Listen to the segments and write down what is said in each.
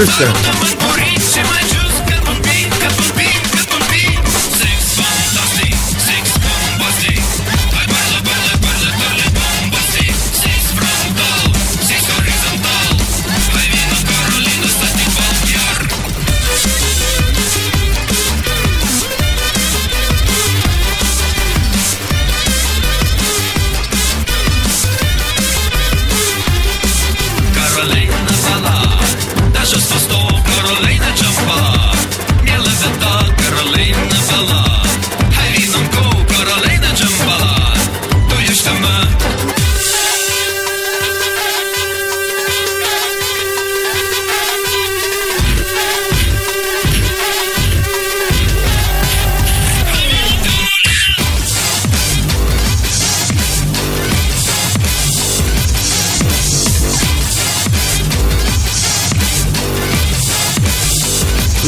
Λαζάρου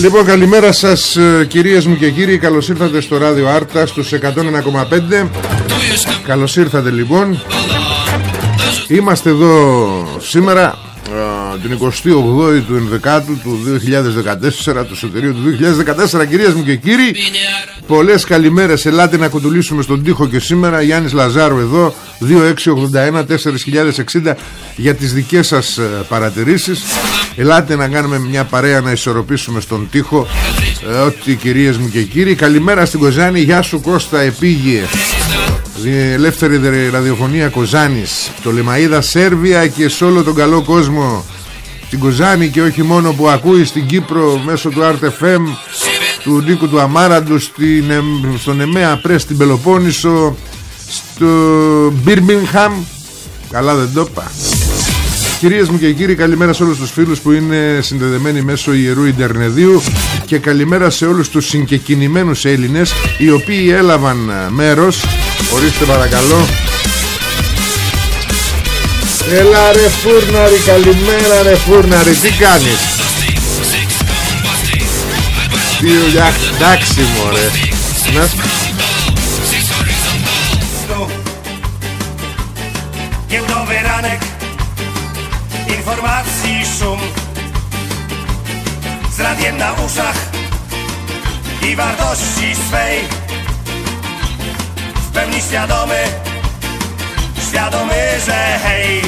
Λοιπόν καλημέρα σας ε, κυρίες μου και κύριοι. Καλώς ήρθατε στο ράδιο Άρτα στους 101,5 Καλώς ήρθατε λοιπόν. Είμαστε εδώ σήμερα την 28η του 11 του 2014 το σωτηρίο του 2014 κυρίες μου και κύριοι. Πολλές καλημέρες Ελάτε να κουτουλήσουμε στον τοίχο και σήμερα. Γιάννης Λαζάρου εδώ 2681 4060 για τις δικές σας ε, παρατηρήσεις Ελάτε να κάνουμε μια παρέα να ισορροπήσουμε στον τοίχο. Ε, Ότι κυρίες μου και κύριοι. Καλημέρα στην Κοζάνη. Γεια σου Κώστα Επίγειε. Ελεύθερη ραδιοφωνία Κοζάνης. Το Λεμαΐδα Σέρβια και σε όλο τον καλό κόσμο. Την Κοζάνη και όχι μόνο που ακούει στην Κύπρο Μέσω του RTFM Του Νίκου του Αμάραντου στην, Στον Εμέα Πρέ στην Πελοπόννησο Στο Μπίρμπινγχαμ Καλά δεν το είπα Κυρίες μου και κύριοι καλημέρα σε όλους τους φίλους που είναι συνδεδεμένοι μέσω Ιερού Ιντερνεδίου και καλημέρα σε όλους τους συγκεκινημένους Έλληνες οι οποίοι έλαβαν μέρος. Ορίστε παρακαλώ. Έλα ρε φούρναρη καλημέρα ρε φούρναρη. Τι κάνεις; Τι εντάξει μωρέ. Να informacji szum Z radiem na uszach i wartości swej W pełni świadomy, świadomy, że hej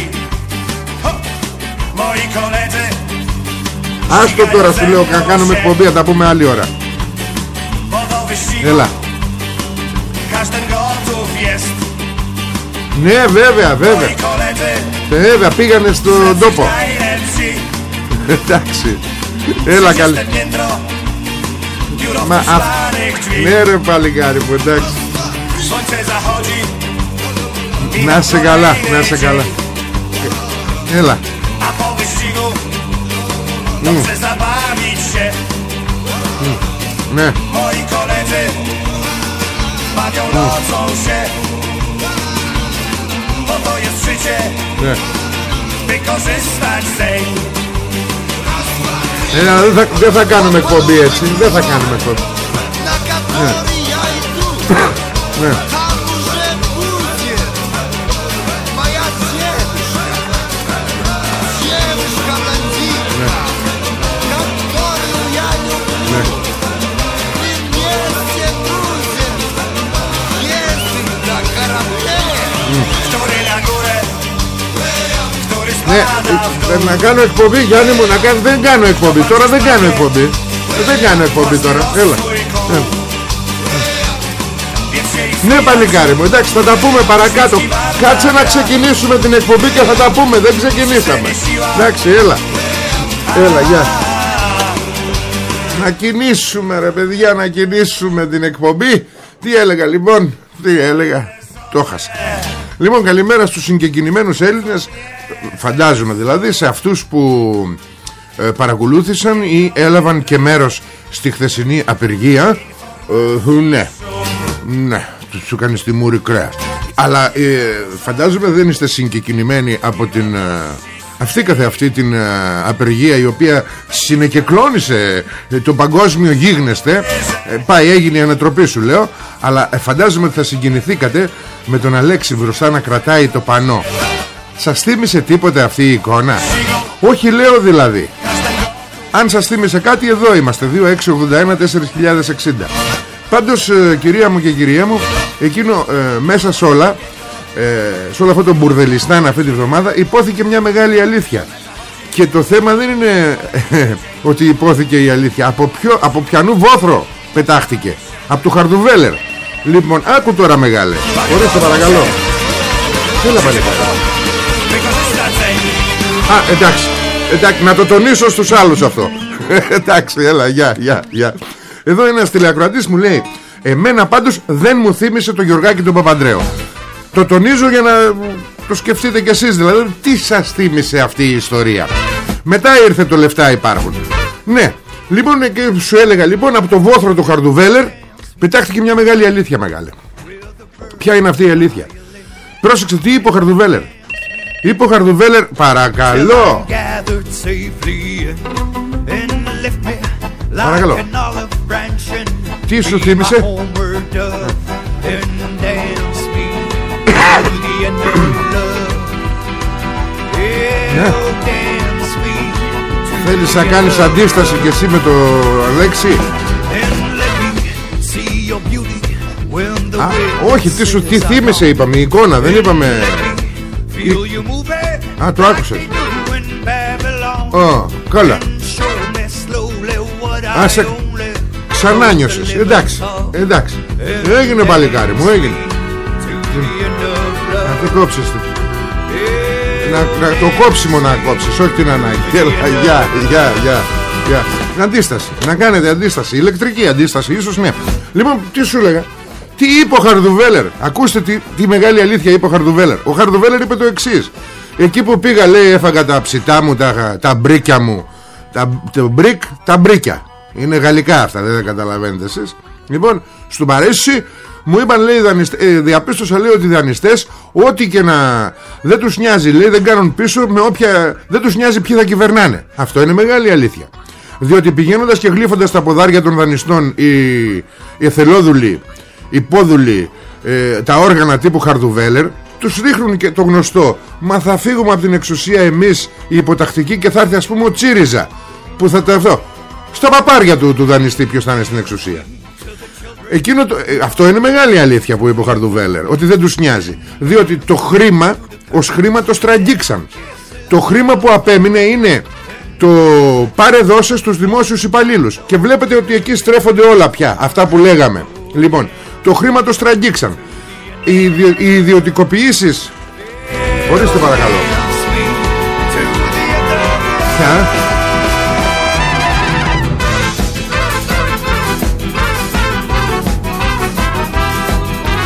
Ho! Moi koledzy Άστο τώρα σου λέω να κάνουμε εκπομπή, τα πούμε άλλη ώρα Έλα Ναι βέβαια βέβαια. Βέβαια πήγανε στον τόπο. Εντάξει. Έλα καλή. Μα α... Ναι ρε παλικάρι που εντάξει. Να σε καλά, να σε καλά. Έλα. A po wyścigu Dobrze zabawić się Ναι. Moi ναι. Wykorzystać sejm Έλα, δεν θα, δεν θα κάνουμε εκπομπή έτσι. Δεν θα κάνουμε εκπομπή. Na katoria i tu Ναι. Ναι, spada w ε, dół να κάνω εκπομπή Γιάννη μου να κάνω, Δεν κάνω εκπομπή Τώρα δεν κάνω εκπομπή. Ε, Δεν κάνω εκπομπή τώρα. Έλα. Swój Ε, Więc jej Ναι παλικάρι μου εντάξει θα τα πούμε παρακάτω. Κάτσε να ξεκινήσουμε την εκπομπή και θα τα πούμε. Δεν ξεκινήσαμε. Εντάξει έλα. Έλα γεια. Να κινήσουμε ρε παιδιά Να κινήσουμε την εκπομπή. Τι έλεγα λοιπόν; Τι έλεγα; Το χάσα. Λοιπόν καλημέρα στους συγκεκινημένους Έλληνες Φαντάζομαι δηλαδή σε αυτούς που ε, παρακολούθησαν ή έλαβαν και μέρος στη χθεσινή απεργία ε, ναι. Ναι, τους, σου κάνει στη μούρη κρέα. Αλλά ε, φαντάζομαι δεν είστε συγκεκινημένοι από την... Ε, αυτή καθεαυτή την ε, απεργία η οποία συνεκεκλώνησε ε, το παγκόσμιο γίγνεσθε. Ε, πάει έγινε η ανατροπή σου λέω. Αλλά ε, φαντάζομαι ότι θα συγκινηθήκατε με τον Αλέξη μπροστά να κρατάει το πανό σας θύμισε τίποτε αυτή η εικόνα; Όχι λέω δηλαδή. Αν σας θύμισε κάτι εδώ είμαστε 2681 4060 Πάντως ε, κυρία μου και κυρία μου Εκείνο ε, μέσα σε όλα ε, Σε όλο αυτό το μπουρδελιστάν αυτή τη βδομάδα Υπόθηκε μια μεγάλη αλήθεια. Και το θέμα δεν είναι ε, Ότι υπόθηκε η αλήθεια. Από, ποιο, από ποιανού βόθρο πετάχτηκε; Από του Χαρδουβέλερ. Λοιπόν άκου τώρα μεγάλε. Ορίστε παρακαλώ. Έλα παλικάρι Wykorzystać sejm Α, εντάξει. εντάξει. Να το τονίσω στους άλλους αυτό. εντάξει, έλα, γεια, γεια, γεια. Εδώ ένας τηλεακροατής μου λέει Εμένα πάντως δεν μου θύμισε το Γιωργάκη τον Παπαντρέο. Το τονίζω για να το σκεφτείτε κι εσείς δηλαδή. Τι σας θύμισε αυτή η ιστορία. Μετά ήρθε το λεφτά υπάρχουν. Ναι, λοιπόν ε, και σου έλεγα λοιπόν από το βόθρο του Χαρδουβέλερ πετάχτηκε μια μεγάλη αλήθεια μεγάλη. Ποια είναι αυτή η αλήθεια; Πρόσεξε τι είπε ο Χαρδουβέλερ; Είπα ο Χαρδουβέλερ Παρακαλώ. Παρακαλώ. Τι σου θύμισε; ναι. Θέλεις να κάνεις αντίσταση και εσύ με το Αλέξη; Όχι, τι σου, τι θύμισε είπαμε, η εικόνα, δεν είπαμε... Α, το άκουσες. Like they do in Babylon. Ω, καλά. And show me slowly what Α, I σε- only Ξανά νιώσες, εντάξει, εντάξει. Έγινε παλικάρι μου, έγινε. to the end of love. Να τι κόψεις τι. να, να, Το κόψιμο να κόψεις, όχι την ανάγκη. Έλα, γεια, γεια, γεια γεια. Αντίσταση, να κάνετε αντίσταση. Ηλεκτρική αντίσταση, ίσως ναι Λοιπόν, τι σου έλεγα; Τι είπε ο Χαρδουβέλερ; Ακούστε τι, τι μεγάλη αλήθεια είπε ο Χαρδουβέλερ. Ο Χαρδουβέλερ είπε το εξής. Εκεί που πήγα λέει έφαγα τα ψητά μου Τα, τα μπρίκια μου. Τα, Το μπρίκ τα μπρίκια. Είναι γαλλικά αυτά δεν τα καταλαβαίνετε εσείς. Λοιπόν στο Παρίσι μου είπαν λέει δανειστε, ε, διαπίστωσα λέει ότι οι δανειστές Ό,τι και να δεν τους νοιάζει λέει δεν κάνουν πίσω με όποια Δεν τους νοιάζει ποιοι θα κυβερνάνε. Αυτό είναι μεγάλη αλήθεια. Διότι πηγαίνοντας και γλύφοντας τα ποδάρια των δανειστών οι, οι εθελόδουλοι, οι πόδουλοι, ε, τα όργανα τύπου Χαρδουβέλερ τους ρίχνουν και το γνωστό μα θα φύγουμε από την εξουσία εμείς οι υποτακτικοί και θα έρθει ας πούμε ο Τσίριζα που θα το αυτό στα παπάρια του, του δανειστή ποιος θα είναι στην εξουσία Εκείνο το, ε, αυτό είναι μεγάλη αλήθεια που είπε ο Χαρδουβέλερ Ότι δεν τους νοιάζει Διότι το χρήμα Ως χρήμα το στραγγίξαν. Το χρήμα που απέμεινε είναι Το πάρε δώσε στους δημόσιους υπαλλήλους Και βλέπετε ότι εκεί στρέφονται όλα πια Αυτά που λέγαμε. Λοιπόν το χρήμα το στραγγίξαν. Οι, ιδιο, οι ιδιωτικοποιήσεις. Ορίστε παρακαλώ. Ποια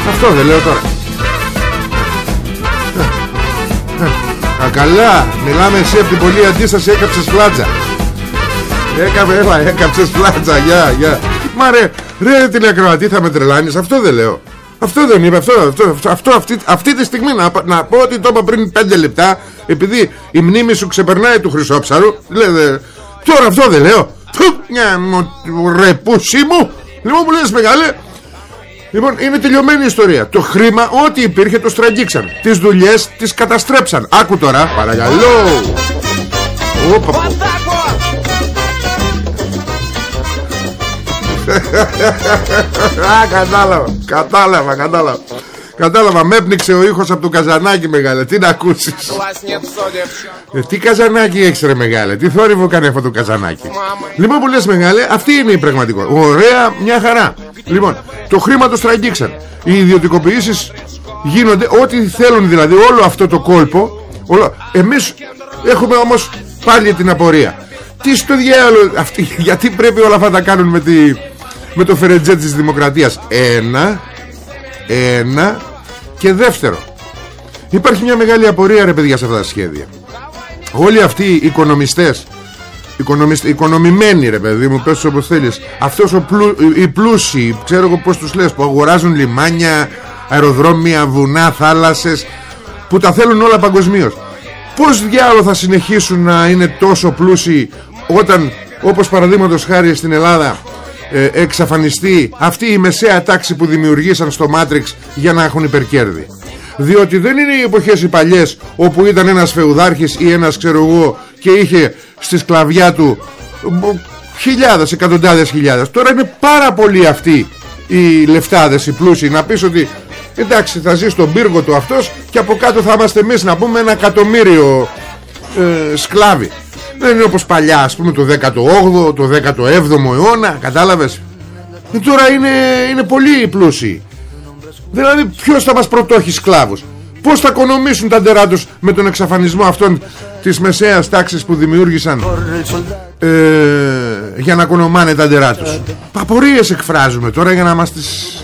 Αυτό δεν λέω τώρα. Α, καλά, μιλάμε εσύ από την πολλή αντίσταση. Έκαψες φλάτζα. Έκαμε, έλα, έκαψες φλάτζα, γεια, γεια Μα ρε, ρε τηλεκροατή θα με τρελάνεις, αυτό δεν λέω. Αυτό δεν είπε, αυτό, αυτό, αυτό, αυτό αυτή, αυτή τη στιγμή να, να πω ότι το είπα πριν 5 λεπτά Επειδή η μνήμη σου ξεπερνάει του χρυσόψαρου Λέτε, τώρα αυτό δεν λέω. Του, μια μου, ρε πούσι μου. Λοιπόν μου λες μεγάλε Λοιπόν είναι τελειωμένη η ιστορία. Το χρήμα ό,τι υπήρχε το στραγγίξαν. Τις δουλειές τις καταστρέψαν. Άκου τώρα παρακαλώ. Όπα, Α, κατάλαβα, κατάλαβα, κατάλαβα. Κατάλαβα, με έπνιξε ο ήχος από το καζανάκι μεγάλε. Τι να ακούσεις. Ε, τι καζανάκι έχεις ρε μεγάλε. Τι θόρυβο κάνει αυτό το καζανάκι. Λοιπόν που λες μεγάλε, αυτή είναι η πραγματικότητα. Ωραία, μια χαρά. Λοιπόν, το χρήμα το στραγγίξαν. Οι ιδιωτικοποιήσεις γίνονται ό,τι θέλουν δηλαδή όλο αυτό το κόλπο. Όλο... Εμείς έχουμε όμως πάλι την απορία. Τι στο διάλογο αυτοί, γιατί πρέπει όλα αυτά να κάνουν με, τη, με το φερετζέ της δημοκρατίας. Ένα, ένα και δεύτερο. Υπάρχει μια μεγάλη απορία ρε παιδιά σε αυτά τα σχέδια. Όλοι αυτοί οι οικονομιστές οικονομισ... Οικονομημένοι ρε παιδί μου πες όπως θέλεις Αυτός ο πλου... οι πλούσιοι Ξέρω εγώ πως τους λες Που αγοράζουν λιμάνια Αεροδρόμια, βουνά, θάλασσες Που τα θέλουν όλα παγκοσμίως Πώς διάλογο θα συνεχίσουν να είναι τόσο πλούσιοι Όταν όπως παραδείγματος χάρη στην Ελλάδα ε, εξαφανιστεί αυτή η μεσαία τάξη που δημιουργήσαν στο Μάτριξ για να έχουν υπερκέρδη. Διότι δεν είναι οι εποχές οι παλιές όπου ήταν ένας φεουδάρχης ή ένας ξέρω εγώ και είχε στη σκλαβιά του χιλιάδες, εκατοντάδες χιλιάδες. Τώρα είναι πάρα πολλοί αυτοί οι λεφτάδες, οι πλούσιοι να πεις ότι εντάξει θα ζει στον πύργο του αυτός και από κάτω θα είμαστε εμείς να πούμε ένα εκατομμύριο ε, σκλάβοι δεν είναι όπως παλιά ας πούμε το 18ο, το 17ο αιώνα Κατάλαβες; Και τώρα είναι, είναι πολύ πλούσιοι Δηλαδή ποιος θα μας πρωτόχει σκλάβους; Πώς θα οικονομήσουν τα ντερά τους με τον εξαφανισμό αυτών της μεσαίας τάξης που δημιούργησαν ε, για να οικονομάνε τα ντερά τους. Παπορίες εκφράζουμε τώρα για να μας τις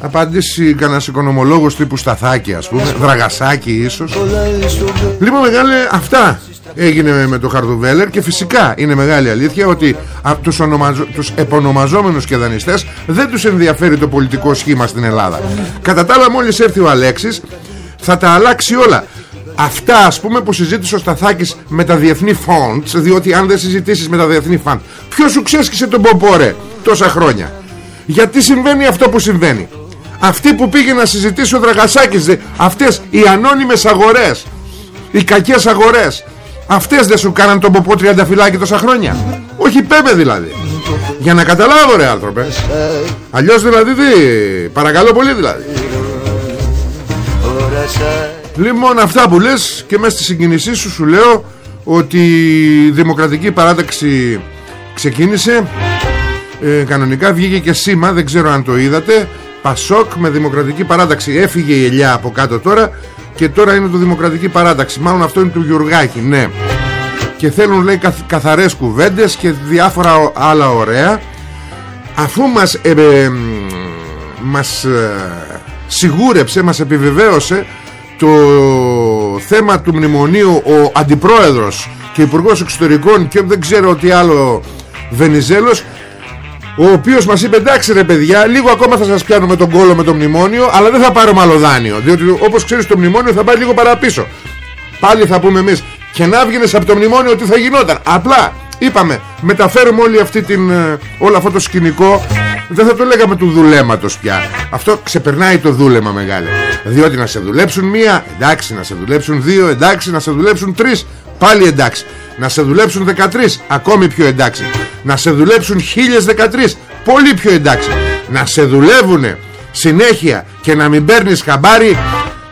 απαντήσει κανένας οικονομολόγος τύπου Σταθάκη ας πούμε, Δραγασάκη ίσως. Λοιπόν μεγάλε αυτά έγινε με το Χαρδουβέλερ και φυσικά είναι μεγάλη αλήθεια ότι α, τους, ονομαζο, τους επωνομαζόμενους και δανειστές δεν τους ενδιαφέρει το πολιτικό σχήμα στην Ελλάδα. Κατά τα άλλα μόλις έρθει ο Αλέξης θα τα αλλάξει όλα. Αυτά ας πούμε που συζήτησε ο Σταθάκης με τα διεθνή funds διότι αν δεν συζητήσεις με τα διεθνή funds ποιος σου ξέσκησε τον Πομπόρε τόσα χρόνια; Γιατί συμβαίνει αυτό που συμβαίνει; Αυτοί που πήγε να συζητήσει ο Δραγασάκης αυτές οι ανώνυμες αγορές οι κακές αγορές Αυτές δεν σου κάναν τον ποπό τριανταφυλάκι τόσα χρόνια. Όχι πέμπε δηλαδή. Για να καταλάβω ρε άνθρωπε. Αλλιώς δηλαδή τι Παρακαλώ πολύ δηλαδή. Λοιπόν αυτά που λες Και μέσα στη συγκινησή σου σου λέω Ότι η Δημοκρατική Παράταξη Ξεκίνησε. Ε, Κανονικά βγήκε και σήμα Δεν ξέρω αν το είδατε. Πασόκ με Δημοκρατική Παράταξη. Έφυγε η ελιά από κάτω τώρα και τώρα είναι το Δημοκρατική Παράταξη. Μάλλον αυτό είναι του Γιουργάκη, ναι. Και θέλουν λέει καθ, καθαρές κουβέντες Και διάφορα άλλα ωραία. Αφού μας ε, ε, Μας ε, Σιγούρεψε Μας επιβεβαίωσε Το θέμα του μνημονίου Ο αντιπρόεδρος Και υπουργός εξωτερικών Και δεν ξέρω τι άλλο Βενιζέλος ο οποίος μας είπε εντάξει ρε παιδιά Λίγο ακόμα θα σας πιάνω με τον κόλο με το μνημόνιο Αλλά δεν θα πάρουμε άλλο δάνειο Διότι όπως ξέρεις το μνημόνιο θα πάει λίγο παραπίσω Πάλι θα πούμε εμείς Και να βγαίνεις από το μνημόνιο τι θα γινόταν Απλά είπαμε μεταφέρουμε όλη αυτή την, ε, όλο αυτό το σκηνικό. Δεν θα το λέγαμε του δουλέματος πια. Αυτό ξεπερνάει το δούλεμα μεγάλο. Διότι να σε δουλέψουν μία Εντάξει να σε δουλέψουν δύο Εντάξει να σε δουλέψουν τρεις Πάλι εντάξει. Να σε δουλέψουν 13 Ακόμη πιο εντάξει. Να σε δουλέψουν 1013 Πολύ πιο εντάξει. Να σε δουλεύουν συνέχεια Και να μην παίρνεις χαμπάρι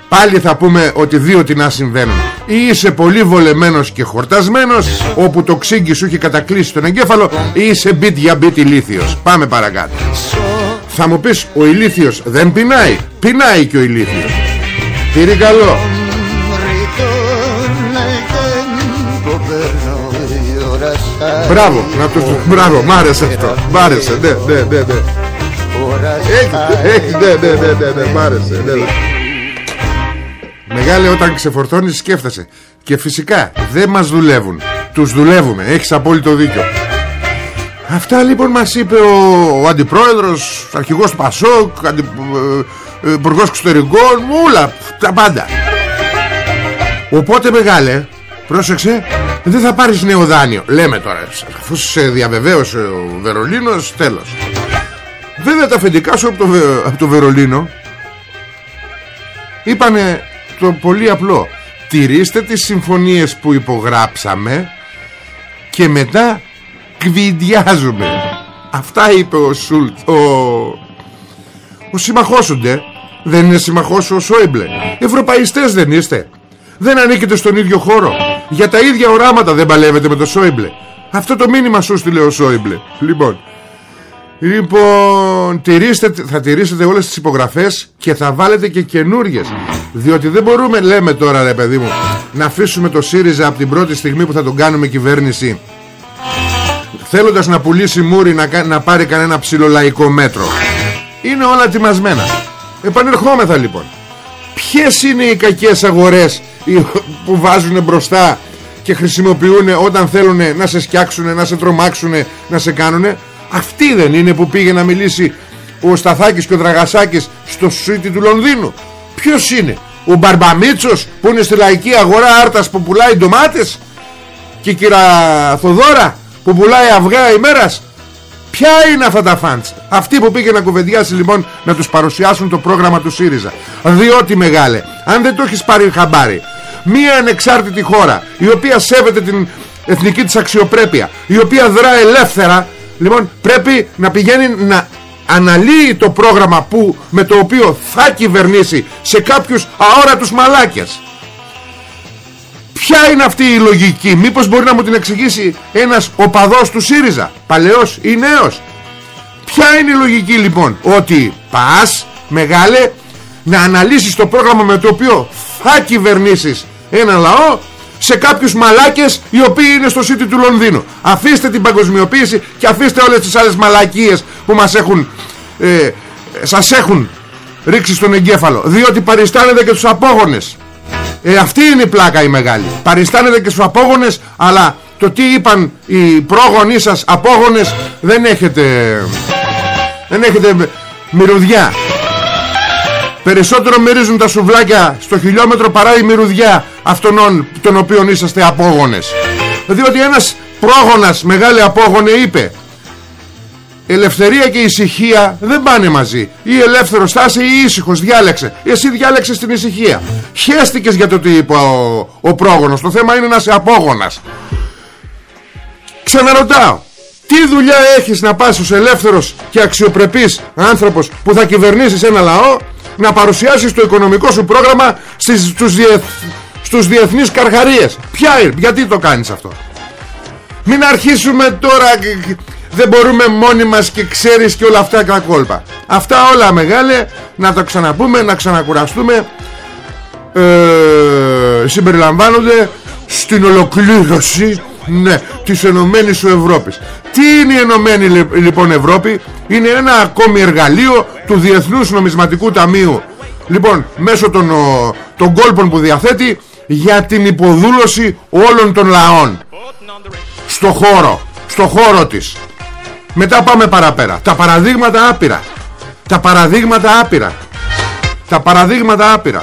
Πάλι θα πούμε ότι δύο τι να συμβαίνουν. Ή είσαι πολύ βολεμένος και χορτασμένος Όπου το ξύγκι σου έχει κατακλείσει τον εγκέφαλο Ή είσαι μπιτ για μπιτ ηλίθιος. Πάμε παρακάτω. Θα μου πεις ο ηλίθιος δεν πεινάει Πεινάει και ο ηλίθιος. Πήρε καλό Μπράβο, να τους... Μπράβο, μ' άρεσε αυτό Μ' άρεσε, ναι, ναι, ναι, ναι. Έχει, έχει, ναι, ναι, ναι, ναι, ναι, μ' άρεσε, ναι, ναι. Μεγάλε όταν ξεφορτώνεις σκέφτεσαι. Και φυσικά δεν μας δουλεύουν. Τους δουλεύουμε Έχεις απόλυτο δίκιο. Αυτά λοιπόν μας είπε ο, ο αντιπρόεδρος Αρχηγός του Πασόκ αντι, ε, ε, Υπουργός εξωτερικών Όλα τα πάντα. Οπότε μεγάλε Πρόσεξε Δεν θα πάρεις νέο δάνειο. Λέμε τώρα. Αφού σε διαβεβαίωσε ο Βερολίνος Τέλος. Βέβαια τα αφεντικά σου από το, Βε- από το Βερολίνο Είπανε το πολύ απλό. Τηρήστε τις συμφωνίες που υπογράψαμε Και μετά κβιντιάζουμε. Αυτά είπε ο Σουλτ Ο, ο συμμαχός σου ντε. Δεν είναι συμμαχός σου ο Σόιμπλε. Ευρωπαϊστές δεν είστε. Δεν ανήκετε στον ίδιο χώρο Για τα ίδια οράματα δεν παλεύετε με το Σόιμπλε Αυτό το μήνυμα σου στείλε ο Σόιμπλε Λοιπόν Λοιπόν, τηρήστε, θα τηρήσετε όλες τις υπογραφές και θα βάλετε και καινούριες. Διότι δεν μπορούμε, λέμε τώρα ρε παιδί μου, να αφήσουμε το ΣΥΡΙΖΑ από την πρώτη στιγμή που θα τον κάνουμε κυβέρνηση θέλοντας να πουλήσει μούρι να, κα- να πάρει κανένα ψιλολαϊκό μέτρο. Είναι όλα ετοιμασμένα. Επανερχόμεθα λοιπόν. Ποιες είναι οι κακές αγορές οι- που βάζουν μπροστά και χρησιμοποιούν όταν θέλουν να σε σκιάξουν, να σε τρομάξουν, να σε κάνουν. Αυτή δεν είναι που πήγε να μιλήσει ο Σταθάκης και ο Δραγασάκης στο σουίτι του Λονδίνου. Ποιος είναι, ο Μπαρμπαμίτσος που είναι στη λαϊκή αγορά άρτας που πουλάει ντομάτες; Και η κυρα Θοδώρα που πουλάει αυγά ημέρας; Ποια είναι αυτά τα φαντς Αυτοί που πήγε να κουβεντιάσει λοιπόν Να τους παρουσιάσουν το πρόγραμμα του ΣΥΡΙΖΑ. Διότι μεγάλε Αν δεν το έχεις πάρει χαμπάρι Μία ανεξάρτητη χώρα Η οποία σέβεται την εθνική της αξιοπρέπεια Η οποία δρά ελεύθερα Λοιπόν πρέπει να πηγαίνει να αναλύει το πρόγραμμα που, με το οποίο θα κυβερνήσει σε κάποιους αόρατους μαλάκες Ποια είναι αυτή η λογική; Μήπως μπορεί να μου την εξηγήσει Ένας οπαδός του ΣΥΡΙΖΑ; Παλαιός ή νέος; Ποια είναι η λογική λοιπόν Ότι πας μεγάλε Να αναλύσεις το πρόγραμμα με το οποίο Θα κυβερνήσεις ένα λαό σε κάποιους μαλάκες οι οποίοι είναι στο σίτι του Λονδίνου. Αφήστε την παγκοσμιοποίηση και αφήστε όλες τις άλλες μαλακίες που μας έχουν ε, σας έχουν ρίξει στον εγκέφαλο. Διότι παριστάνετε και τους απόγονες ε, αυτή είναι η πλάκα η μεγάλη. Παριστάνετε και στους απόγονες, αλλά το τι είπαν οι πρόγονοί σας απόγονες δεν έχετε... Δεν έχετε μ- μυρωδιά. Περισσότερο μυρίζουν τα σουβλάκια στο χιλιόμετρο παρά η μυρωδιά αυτών των οποίων είσαστε απόγονες. Διότι ένας πρόγονας μεγάλη απόγονε είπε Ελευθερία και ησυχία δεν πάνε μαζί. Ή ελεύθερος στάση ή ήσυχος. Διάλεξε. Εσύ διάλεξες την ησυχία. Χαίστηκες για το τι είπε ο, ο πρόγονος. Το θέμα είναι να είσαι απόγονας. Ξαναρωτάω. Τι δουλειά έχεις να πας ως ελεύθερος και αξιοπρεπής άνθρωπος που θα κυβερνήσεις ένα λαό να παρουσιάσεις το οικονομικό σου πρόγραμμα στις, στους, διεθ, στους διεθνείς καρχαρίες; Ποια είναι, γιατί το κάνεις αυτό; Μην αρχίσουμε τώρα Δεν μπορούμε μόνοι μας και ξέρεις και όλα αυτά τα κόλπα. Αυτά όλα μεγάλε Να τα ξαναπούμε, να ξανακουραστούμε. Ε, Συμπεριλαμβάνονται Στην ολοκλήρωση Ναι, της Ενωμένης σου Ευρώπης. Τι είναι η Ενωμένη λι- λοιπόν Ευρώπη; Είναι ένα ακόμη εργαλείο Του Διεθνούς Νομισματικού Ταμείου. Λοιπόν, μέσω των, ο, των κόλπων που διαθέτει Για την υποδούλωση όλων των λαών. Στο χώρο στο χώρο της μετά πάμε παραπέρα. Τα παραδείγματα άπειρα. Τα παραδείγματα άπειρα. Τα παραδείγματα άπειρα.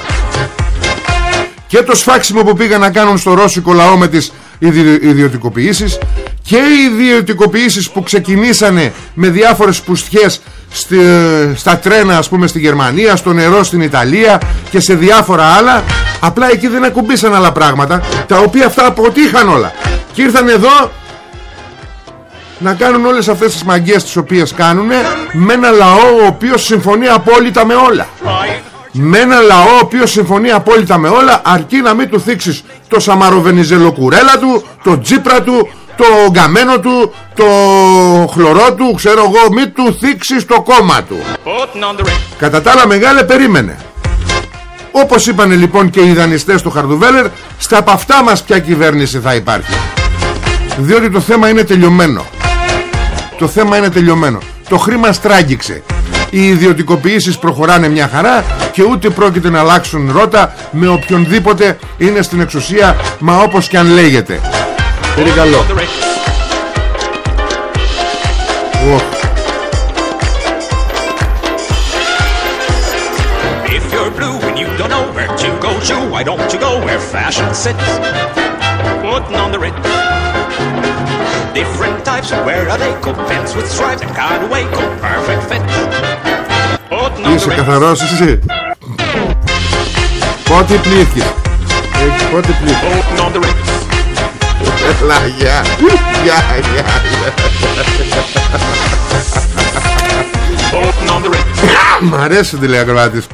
Και το σφάξιμο που πήγαν να κάνουν στο ρώσικο λαό με τις ιδι- ιδιωτικοποιήσεις και οι ιδιωτικοποιήσεις που ξεκινήσανε με διάφορες πουστιές στη, στα τρένα ας πούμε στη Γερμανία στο νερό στην Ιταλία και σε διάφορα άλλα. Απλά εκεί δεν ακουμπήσαν άλλα πράγματα τα οποία αυτά αποτύχαν όλα. Και ήρθαν εδώ να κάνουν όλες αυτές τις μαγκές τις οποίες κάνουν με ένα λαό ο οποίος συμφωνεί απόλυτα με όλα. Με ένα λαό ο οποίος συμφωνεί απόλυτα με όλα αρκεί να μην του θίξεις το Σαμαροβενιζέλο κουρέλα του το τζίπρα του το γκαμένο του το χλωρό του ξέρω εγώ μην του θίξεις το κόμμα του. Κατά τα άλλα μεγάλε περίμενε. Όπως είπανε λοιπόν και οι δανειστές του Χαρδουβέλερ στα από αυτά μας ποια κυβέρνηση θα υπάρχει. Διότι το θέμα είναι τελειωμένο το θέμα είναι τελειωμένο το χρήμα στράγγιξε οι ιδιωτικοποιήσεις προχωράνε μια χαρά και ούτε πρόκειται να αλλάξουν ρότα με οποιονδήποτε είναι στην εξουσία μα όπως και αν λέγεται Πολύ καλό Οχ. If you're blue and you don't know where to go to, why don't you go where fashion sits? Putting on the Ritz. Different types wear a they; Coat pants with stripes and cutaway coat, perfect fit. Putting on the Είσαι Ritz. καθαρός εσύ; Πότε πλήθηκες; Ε, Πότε πλήθηκες; Putting on the Ritz. Έλα γεια Γεια γεια γεια. Putting on the Ritz. Μ' αρέσει ο τηλεακροάτης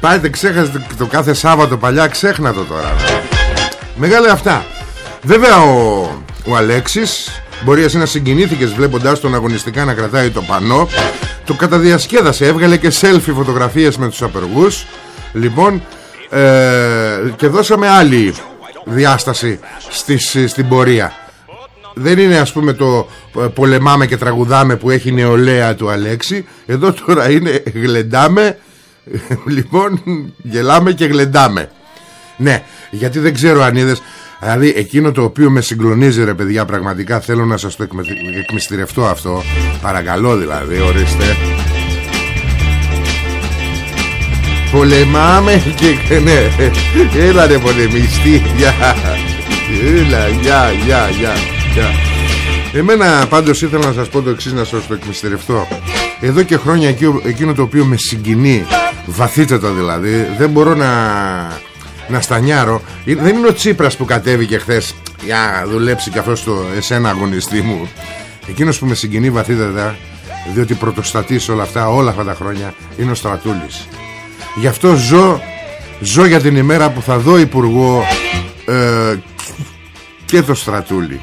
Πάτε ξέχασετε το κάθε Σάββατο παλιά Ξέχνα το τώρα Μεγάλα αυτά Βέβαια ο, ο Αλέξης Μπορεί εσύ να συγκινήθηκες βλέποντάς τον αγωνιστικά να κρατάει το πανό. Το καταδιασκέδασε Έβγαλε και selfie φωτογραφίες με τους απεργούς. Λοιπόν ε, Και δώσαμε άλλη διάσταση στις, στην πορεία. Δεν είναι ας πούμε το ε, πολεμάμε και τραγουδάμε που έχει νεολαία του Αλέξη. Εδώ τώρα είναι γλεντάμε. Λοιπόν γελάμε και γλεντάμε. Ναι γιατί δεν ξέρω αν είδες Δηλαδή εκείνο το οποίο με συγκλονίζει ρε παιδιά Πραγματικά θέλω να σας το εκμε... εκμυστηρευτώ αυτό. Παρακαλώ δηλαδή ορίστε. Πολεμάμε και ναι Έλα ρε πολεμιστή Γεια. Έλα γεια γεια γεια γεια. Εμένα πάντως ήθελα να σας πω το εξής να σας το εκμυστηρευτώ. Εδώ και χρόνια εκεί- εκείνο το οποίο με συγκινεί Βαθύτατα δηλαδή Δεν μπορώ να, να στανιάρω. Ε, Δεν είναι ο Τσίπρας που κατέβηκε χθες. Για να δουλέψει και αυτός στο εσένα αγωνιστή μου. Εκείνος που με συγκινεί βαθύτατα Διότι πρωτοστατεί σε όλα αυτά Όλα αυτά τα χρόνια Είναι ο Στρατούλης. Γι' αυτό ζω Ζω για την ημέρα που θα δω υπουργό ε, Και το Στρατούλη.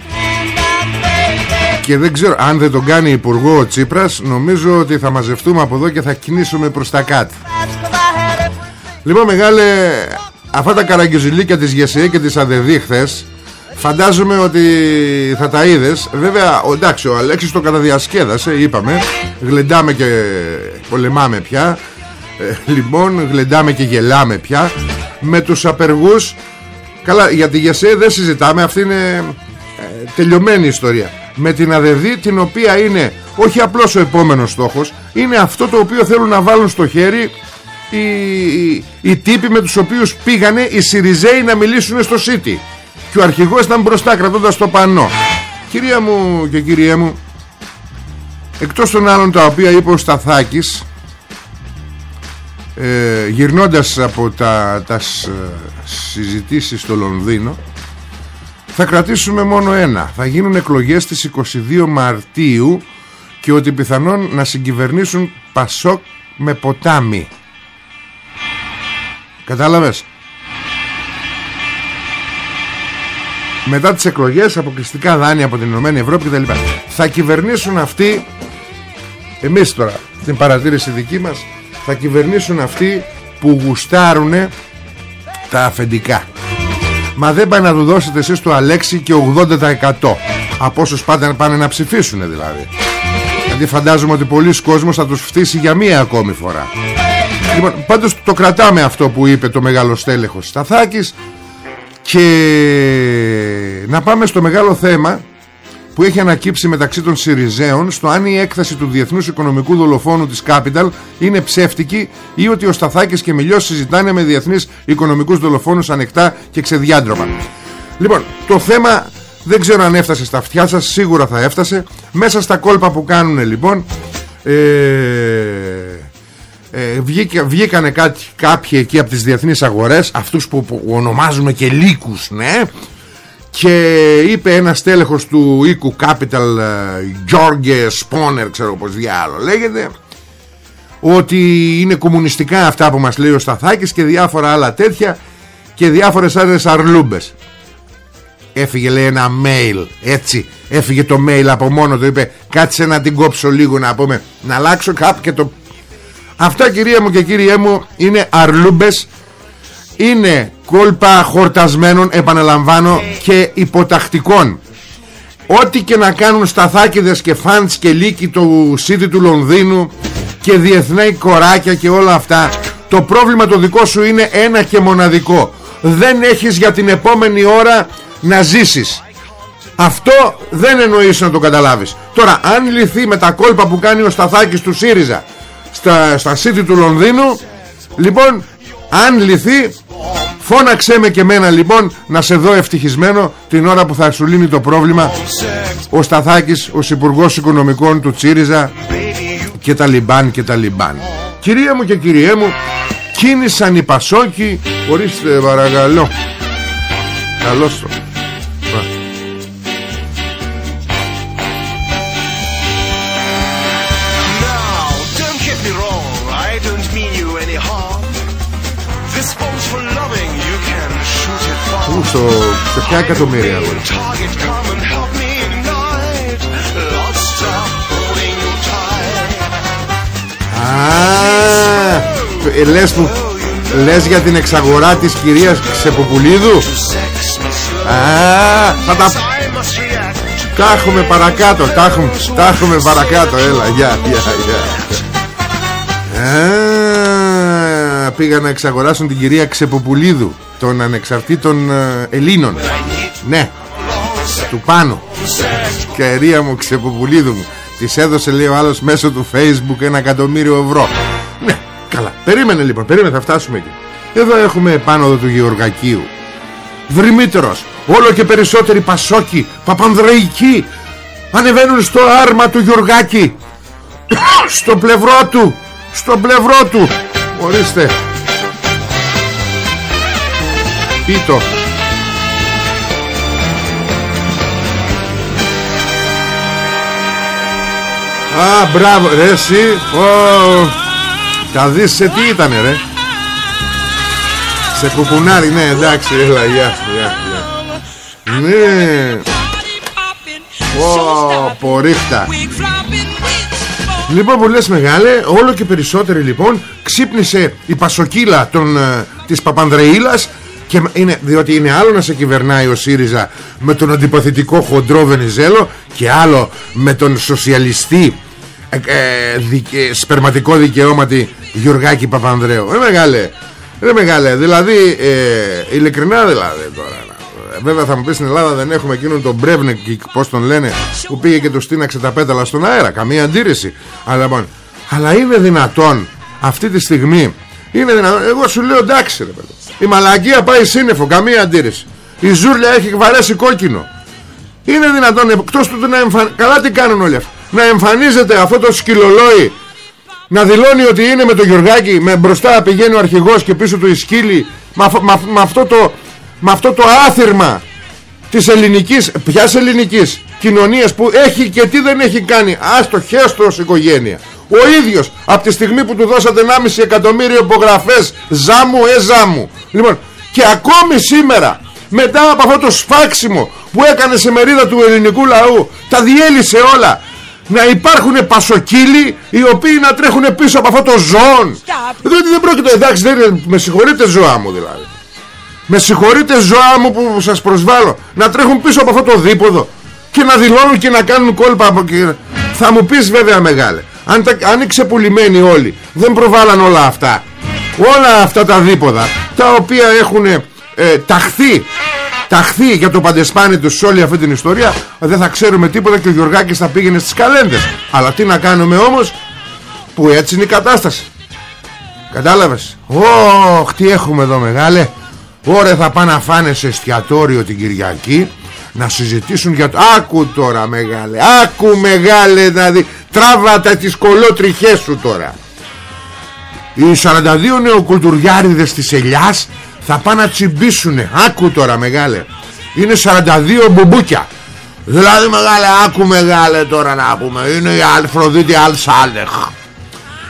Και δεν ξέρω αν δεν τον κάνει υπουργό ο Τσίπρας Νομίζω ότι θα μαζευτούμε από εδώ και θα κινήσουμε προς τα κάτω. Λοιπόν μεγάλε Αυτά τα καραγκιουζιλίκια της ΓΕΣΕ και της ΑΔΕΔΗ χθες Φαντάζομαι ότι θα τα είδες. Βέβαια ο- εντάξει ο Αλέξης το καταδιασκέδασε Είπαμε. Γλεντάμε και πολεμάμε πια. Ε, Λοιπόν γλεντάμε και γελάμε πια. Με τους απεργούς Καλά για τη ΓΕΣΕ δεν συζητάμε. Αυτή είναι ε, τελειωμένη ιστορία. Με την ΑΔΕΔΗ την οποία είναι όχι απλώς ο επόμενος στόχος είναι αυτό το οποίο θέλουν να βάλουν στο χέρι οι, οι, οι τύποι με τους οποίους πήγανε οι Σιριζέοι να μιλήσουν στο City. Και ο αρχηγός ήταν μπροστά κρατώντας το πανό. Κυρία μου και κυριέ μου εκτός των άλλων τα οποία είπε ο Σταθάκης ε, γυρνώντας από τα, τας σ- συζητήσεις στο Λονδίνο θα κρατήσουμε μόνο ένα. Θα γίνουν εκλογές στις 22 Μαρτίου και ότι πιθανόν να συγκυβερνήσουν Πασόκ με ποτάμι κατάλαβες; Μετά τις εκλογές αποκλειστικά δάνεια από την Ηνωμένη Ευρώπη κτλ θα κυβερνήσουν αυτοί εμείς τώρα την παρατήρηση δική μας θα κυβερνήσουν αυτοί που γουστάρουνε τα αφεντικά. Μα δεν πάει να του δώσετε εσείς το Αλέξη και 80% Από όσους πάνε, πάνε να ψηφίσουν δηλαδή. Γιατί φαντάζομαι ότι πολλοί κόσμος θα τους φτύσει για μία ακόμη φορά Λοιπόν πάντως το κρατάμε αυτό που είπε το μεγάλο στέλεχος Σταθάκης Και να πάμε στο μεγάλο θέμα που έχει ανακύψει μεταξύ των Σιριζέων στο αν η έκθεση του Διεθνούς Οικονομικού Δολοφόνου της Capital είναι ψεύτικη ή ότι ο Σταθάκης και Μιλιός συζητάνε με διεθνείς οικονομικούς δολοφόνους ανεκτά και ξεδιάντρωμα. Λοιπόν, το θέμα δεν ξέρω αν έφτασε στα αυτιά σας, σίγουρα θα έφτασε. Μέσα στα κόλπα που κάνουν λοιπόν, ε, ε, βγήκα, βγήκανε κάτι, κάποιοι εκεί από τις διεθνείς αγορές, αυτούς που, που ονομάζουμε και λύκους, ναι, και είπε ένας τέλεχος του οίκου Capital Γιώργε Σπόνερ ξέρω πως διάλο λέγεται ότι είναι κομμουνιστικά αυτά που μας λέει ο Σταθάκης και διάφορα άλλα τέτοια και διάφορες άλλες αρλούμπες. Έφυγε λέει ένα mail έτσι έφυγε το mail από μόνο του είπε κάτσε να την κόψω λίγο να πούμε να αλλάξω κάπου και το αυτά κυρία μου και κύριέ μου είναι αρλούμπες είναι κόλπα χορτασμένων επαναλαμβάνω και υποτακτικών. Ό,τι και να κάνουν σταθάκιδες και φάντς και λύκοι του City του Λονδίνου και διεθνή κοράκια και όλα αυτά το πρόβλημα το δικό σου είναι ένα και μοναδικό. Δεν έχεις για την επόμενη ώρα να ζήσεις. Αυτό δεν εννοείς να το καταλάβεις. Τώρα αν λυθεί με τα κόλπα που κάνει ο Σταθάκης του ΣΥΡΙΖΑ στα, στα City του Λονδίνου λοιπόν αν λυθεί Φώναξέ με και μένα λοιπόν να σε δω ευτυχισμένο την ώρα που θα σου λύνει το πρόβλημα ο Σταθάκης, ο Υπουργός Οικονομικών του Τσίριζα και τα Λιμπάν και τα Λιμπάν. Κυρία μου και κυριέ μου, κίνησαν οι Πασόκοι, ορίστε παρακαλώ. Καλώς το. Στο, σε ποια εκατομμύρια αγόρι. Target, come and help me ignite. Let's stop holding you tight. Α, ε, λες, που, λες για την εξαγορά της κυρίας Ξεποπουλίδου. Sex makes you Α, θα τα I must react. Τα έχουμε παρακάτω Τα έχουμε, τα έχουμε παρακάτω Έλα γεια γεια γεια Α, Πήγα να εξαγοράσουν την κυρία Ξεποπουλίδου Των ανεξαρτήτων ε, Ελλήνων. Ναι Του πάνω Κερία μου Ξεποπουλίδου μου Της έδωσε λέει ο άλλος μέσω του facebook Ένα εκατομμύριο ευρώ. Ναι καλά. Περίμενε λοιπόν Περίμενε θα φτάσουμε εκεί. Εδώ έχουμε επάνωδο του Γεωργακίου. Βρυμύτερος Όλο και περισσότεροι Πασόκοι Παπανδρεϊκοί Ανεβαίνουν στο άρμα του Γιουργάκη Στο πλευρό του Στο πλευρό του. Ορίστε Πίτο Α μπράβο ρε εσύ Ω, Τα δεις σε τι ήτανε ρε. Σε κουκουνάρι ναι εντάξει έλα γεια γεια, γεια. Ναι. Ω, πορίχτα Λοιπόν που λες μεγάλε Όλο και περισσότεροι λοιπόν Ξύπνησε η πασοκύλα των, ε, Της Παπανδρεήλας και είναι, διότι είναι άλλο να σε κυβερνάει ο ΣΥΡΙΖΑ με τον αντιπαθητικό χοντρό Βενιζέλο και άλλο με τον σοσιαλιστή ε, ε, δικαι- σπερματικό δικαιώματι Γιουργάκη Παπανδρέου. Ε μεγάλε, ρε μεγάλε, δηλαδή ε, ειλικρινά δηλαδή τώρα. ε, Βέβαια θα μου πεις στην Ελλάδα δεν έχουμε εκείνον τον Μπρέβνεκ Πώς τον λένε Που πήγε και του στείναξε τα πέταλα στον αέρα Καμία αντίρρηση Αλλά, λοιπόν, αλλά είναι δυνατόν Αυτή τη στιγμή Είναι δυνατόν Εγώ σου λέω εντάξει ρε παιδί. Η μαλακία πάει σύννεφο Καμία αντίρρηση. Η ζούρλια έχει βαρέσει κόκκινο. Είναι δυνατόν εκτός του να εμφανίζεται Καλά τι κάνουν όλοι αυτοί. Να εμφανίζεται αυτό το σκυλολόι Να δηλώνει ότι είναι με το Γιουργάκη Με μπροστά πηγαίνει ο αρχηγός και πίσω του η σκύλη με, αφ- με αφ- με αυτό το Με αυτό το άθυρμα Της ελληνικής Ποιας ελληνικής κοινωνίας Που έχει και τι δεν έχει κάνει. Άστο χέστο ως οικογένεια Ο ίδιος από τη στιγμή που του δώσατε 1,5 εκατομμύριο υπογραφές Ζάμου ε ζάμου. Λοιπόν και ακόμη σήμερα μετά από αυτό το σφάξιμο που έκανε σε μερίδα του ελληνικού λαού τα διέλυσε όλα. Να υπάρχουν πασοκύλοι οι οποίοι να τρέχουν πίσω από αυτό το ζώο. Διότι δεν πρόκειται εντάξει δεν είναι, με συγχωρείτε ζωά μου δηλαδή. Με συγχωρείτε ζωά μου που σας προσβάλλω. Να τρέχουν πίσω από αυτό το δίποδο και να δηλώνουν και να κάνουν κόλπα από εκεί. Θα μου πεις βέβαια μεγάλε αν, τα, αν οι ξεπουλημένοι όλοι δεν προβάλλαν όλα αυτά όλα αυτά τα δίποδα τα οποία έχουν ε, ταχθεί ταχθεί για το παντεσπάνι τους σε όλη αυτή την ιστορία δεν θα ξέρουμε τίποτα και ο Γιωργάκης θα πήγαινε στις καλένδες αλλά τι να κάνουμε όμως που έτσι είναι η κατάσταση. Κατάλαβες; Ωχ τι έχουμε εδώ μεγάλε. Ωραία θα πάνε να φάνε σε εστιατόριο την Κυριακή να συζητήσουν για το... Άκου τώρα μεγάλε Άκου μεγάλε δηλαδή Τράβατα τις κολότριχές σου τώρα. Οι 42 νεοκουλτουριάριδες της Ελιάς Θα πάνε να τσιμπήσουνε. Άκου τώρα μεγάλε. Είναι 42 μπουμπούκια. Δηλαδή μεγάλε άκου μεγάλε τώρα να πούμε. Είναι η Αλφροδίτη Αλσάλεχ.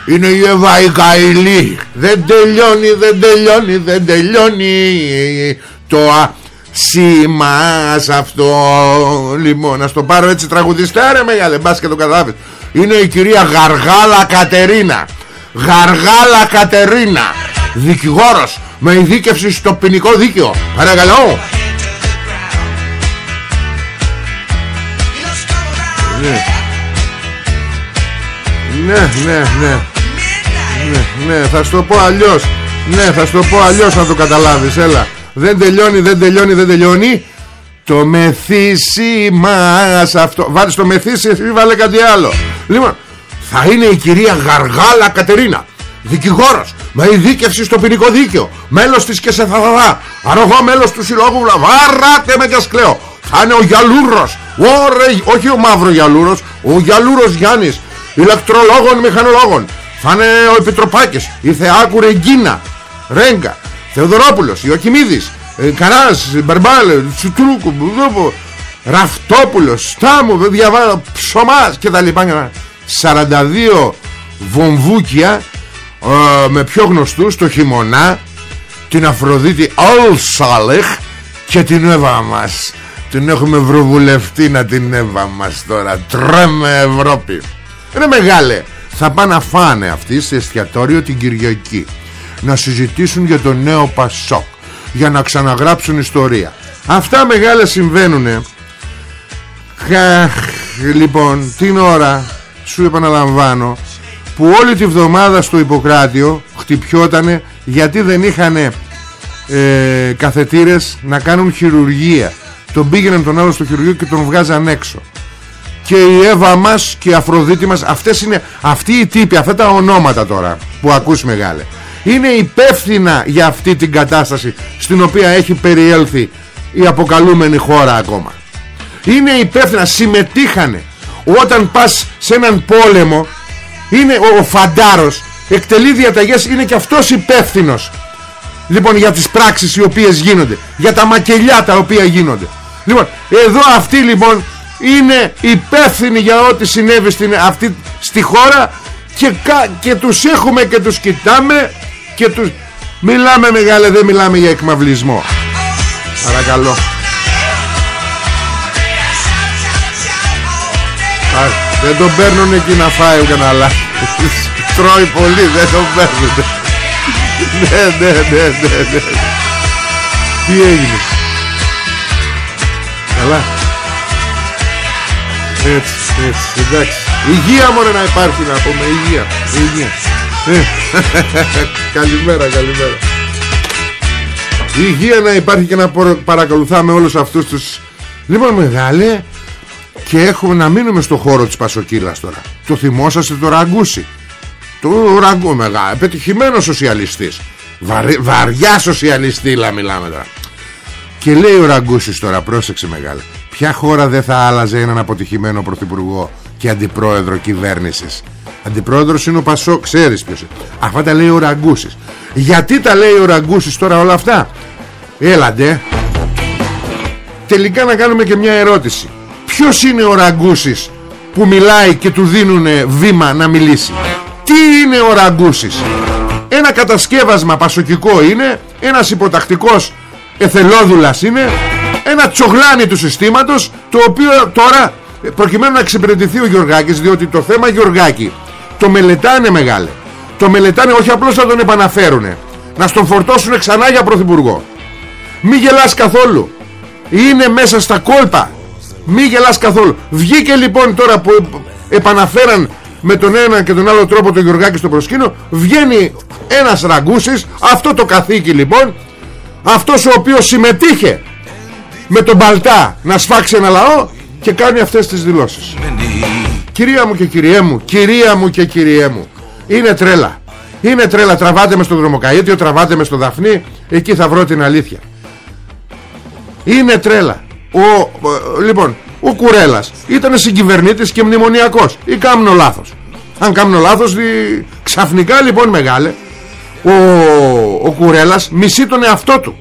Είναι η Εύα η Καηλή. Δεν τελειώνει, δεν τελειώνει, δεν τελειώνει Το σήμα σε αυτό Λοιπόν, να στο πάρω έτσι τραγουδιστά ρε μεγάλε Μπας και το καταλάβεις. Είναι η κυρία Γαργάλα Κατερίνα. Γαργάλα Κατερίνα Δικηγόρος με ειδίκευση στο ποινικό δίκαιο. Παρακαλώ. Ναι, ναι, ναι, ναι ναι θα σου το πω αλλιώς. Ναι θα σου το πω αλλιώς να το καταλάβεις Έλα Δεν τελειώνει δεν τελειώνει δεν τελειώνει. Το μεθύσι μας αυτό. Βάλεις το μεθύσι εσύ βάλε κάτι άλλο. Λοιπόν θα είναι η κυρία Γαργάλα Κατερίνα Δικηγόρος με ειδίκευση στο ποινικό δίκαιο Μέλος της και σε θα Αρρωγό μέλος του συλλόγου Βαράτε με και σκλέω Θα είναι ο Γιαλούρος. Ωρε, Όχι ο μαύρος Γιαλούρος Ο Γιαλούρος Γιάννης Ηλεκτρολόγων μηχανολόγων. Θα είναι ο Επιτροπάκης Η Θεάκου Ρεγκίνα Ρέγκα Θεοδωρόπουλος Ιωκημίδης ε, Καράς Μπαρμπάλε Τσουτρούκου Μπουδούπου Ραφτόπουλος Στάμου διαβάζω Ψωμάς και τα λοιπά 42 βομβούκια ε, με πιο γνωστούς το χειμωνά την Αφροδίτη Ολσάλεχ και την Εύα μας. Την έχουμε βροβουλευτεί να την Εύα μας τώρα. Τρέμε Ευρώπη. Είναι μεγάλε. Θα πάνε να φάνε αυτοί σε εστιατόριο την Κυριακή να συζητήσουν για το νέο Πασόκ για να ξαναγράψουν ιστορία. Αυτά μεγάλα συμβαίνουν λοιπόν την ώρα σου επαναλαμβάνω που όλη τη βδομάδα στο Ιπποκράτιο χτυπιότανε γιατί δεν είχαν ε, καθετήρες να κάνουν χειρουργία. Τον πήγαιναν τον άλλο στο χειρουργείο και τον βγάζαν έξω. Και η Εύα μας και η Αφροδίτη μας αυτές είναι αυτοί οι τύποι αυτά τα ονόματα τώρα που ακούς μεγάλε είναι υπεύθυνα για αυτή την κατάσταση στην οποία έχει περιέλθει η αποκαλούμενη χώρα ακόμα. Είναι υπεύθυνα συμμετείχανε. Όταν πας σε έναν πόλεμο είναι ο, ο φαντάρος εκτελεί διαταγές είναι και αυτός υπεύθυνος. λοιπόν για τις πράξεις οι οποίες γίνονται για τα μακελιά τα οποία γίνονται. Λοιπόν εδώ αυτοί λοιπόν είναι υπεύθυνοι για ό,τι συνέβη στην, αυτή, στη χώρα και, και τους έχουμε και τους κοιτάμε και τους μιλάμε μεγάλε δεν μιλάμε για εκμαυλισμό. Παρακαλώ. Δεν τον παίρνουν εκεί να φάει ο καναλάς. Τρώει πολύ δεν τον παίρνουν. Ναι ναι ναι ναι ναι. Τι έγινε. Καλά. Έτσι έτσι εντάξει. Υγεία μωρέ να υπάρχει να πούμε. Υγεία Υγεία ε, Καλημέρα καλημέρα. Υγεία να υπάρχει και να παρακολουθάμε όλους αυτούς τους Λοιπόν μεγάλε και έχουμε να μείνουμε στο χώρο της Πασοκύλας τώρα. Το θυμόσαστε το Ραγκούσι Το Ραγκού μεγάλο Πετυχημένος σοσιαλιστής. Βαριά σοσιαλιστή μιλάμε τώρα. Και λέει ο Ραγκούσης τώρα Πρόσεξε μεγάλο Ποια χώρα δεν θα άλλαζε έναν αποτυχημένο πρωθυπουργό Και αντιπρόεδρο κυβέρνησης. Αντιπρόεδρος είναι ο Πασό Ξέρεις ποιος είναι. Αυτά τα λέει ο Ραγκούσης. Γιατί τα λέει ο Ραγκούσης τώρα όλα αυτά; Έλαντε. Τελικά να κάνουμε και μια ερώτηση. Ποιος είναι ο Ραγκούσης που μιλάει και του δίνουν βήμα να μιλήσει; Τι είναι ο Ραγκούσης; Ένα κατασκεύασμα πασοκικό είναι Ένας υποτακτικός εθελόδουλας είναι Ένα τσογλάνι του συστήματος Το οποίο τώρα προκειμένου να εξυπηρετηθεί ο Γιωργάκης Διότι το θέμα Γιωργάκη Το μελετάνε μεγάλε. Το μελετάνε όχι απλώς να τον επαναφέρουν Να στον φορτώσουν ξανά για πρωθυπουργό. Μη γελάς καθόλου. Είναι μέσα στα κόλπα. Μη γελάς καθόλου. Βγήκε λοιπόν τώρα που επαναφέραν με τον ένα και τον άλλο τρόπο τον Γιωργάκη στο προσκήνιο Βγαίνει ένας ραγκούσης Αυτό το καθήκη λοιπόν Αυτός ο οποίος συμμετείχε Με τον Παλτά να σφάξει ένα λαό Και κάνει αυτές τις δηλώσεις. Κυρία μου και κυριέ μου Κυρία μου και κυριέ μου Είναι τρέλα. Είναι τρέλα, τραβάτε με στο δρομοκαΐτιο, τραβάτε με στο δαφνί, εκεί θα βρω την αλήθεια. Είναι τρέλα. Ο, λοιπόν, ο Κουρέλας ήταν συγκυβερνήτης και μνημονιακός. Ή κάμνο λάθος. Αν κάμνο λάθος δι... ξαφνικά λοιπόν μεγάλε ο, ο Κουρέλας μισεί τον εαυτό του.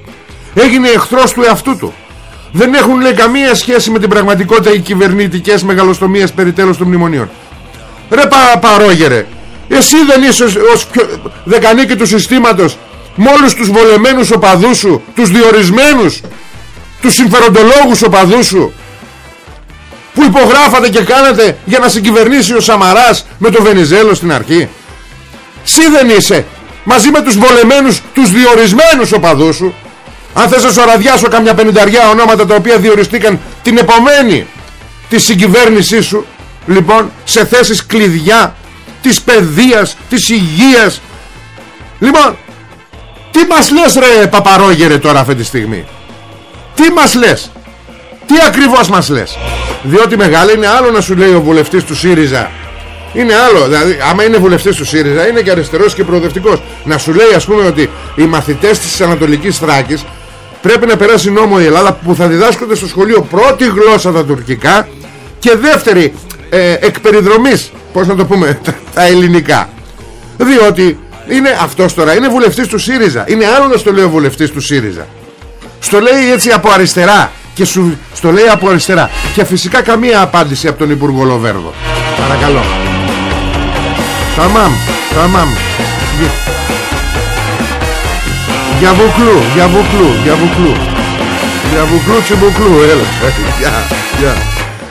Έγινε εχθρός του εαυτού του δεν έχουν λέει καμία σχέση με την πραγματικότητα οι κυβερνητικές μεγαλοστομίες περί τέλος των μνημονίων. Ρε πα, παρόγερε εσύ δεν είσαι ως, ως πιο, δεκανίκη του συστήματος με όλους τους βολεμένους οπαδούς σου τους διορισμένους τους συμφεροντολόγους οπαδούς σου που υπογράφατε και κάνατε για να συγκυβερνήσει ο Σαμαράς με το Βενιζέλο στην αρχή. Συ δεν είσαι. Μαζί με τους βολεμένους τους διορισμένους οπαδούς σου αν θες να σου αραδιάσω καμιά πενηνταριά ονόματα τα οποία διοριστήκαν την επομένη της συγκυβέρνησής σου λοιπόν σε θέσεις κλειδιά της παιδείας, της υγείας. Λοιπόν Τι μας λες ρε παπαρόγερε τώρα αυτή τη στιγμή; Τι μας λες; Τι ακριβώς μας λες; Διότι μεγάλη είναι άλλο να σου λέει ο βουλευτής του ΣΥΡΙΖΑ. Είναι άλλο, δηλαδή άμα είναι βουλευτής του ΣΥΡΙΖΑ είναι και αριστερός και προοδευτικός. Να σου λέει ας πούμε ότι οι μαθητές της Ανατολικής Θράκης Πρέπει να περάσει νόμο η Ελλάδα που θα διδάσκονται στο σχολείο πρώτη γλώσσα τα τουρκικά Και δεύτερη ε, εκπεριδρομής, πώς να το πούμε, τα, τα ελληνικά. Διότι είναι αυτός τώρα, είναι βουλευτής του ΣΥΡΙΖΑ. Είναι άλλο να στο λέει ο βουλευτής του ΣΥΡΙΖΑ. Στο λέει έτσι από αριστερά και σου, στο λέει από αριστερά. Και φυσικά καμία απάντηση από τον Υπουργό Λοβέρδο. Παρακαλώ. Tamam, tamam. Για βουκλού, για βουκλού, για βουκλού. Για βουκλού τσιμπουκλού, έλα. Γεια, γεια.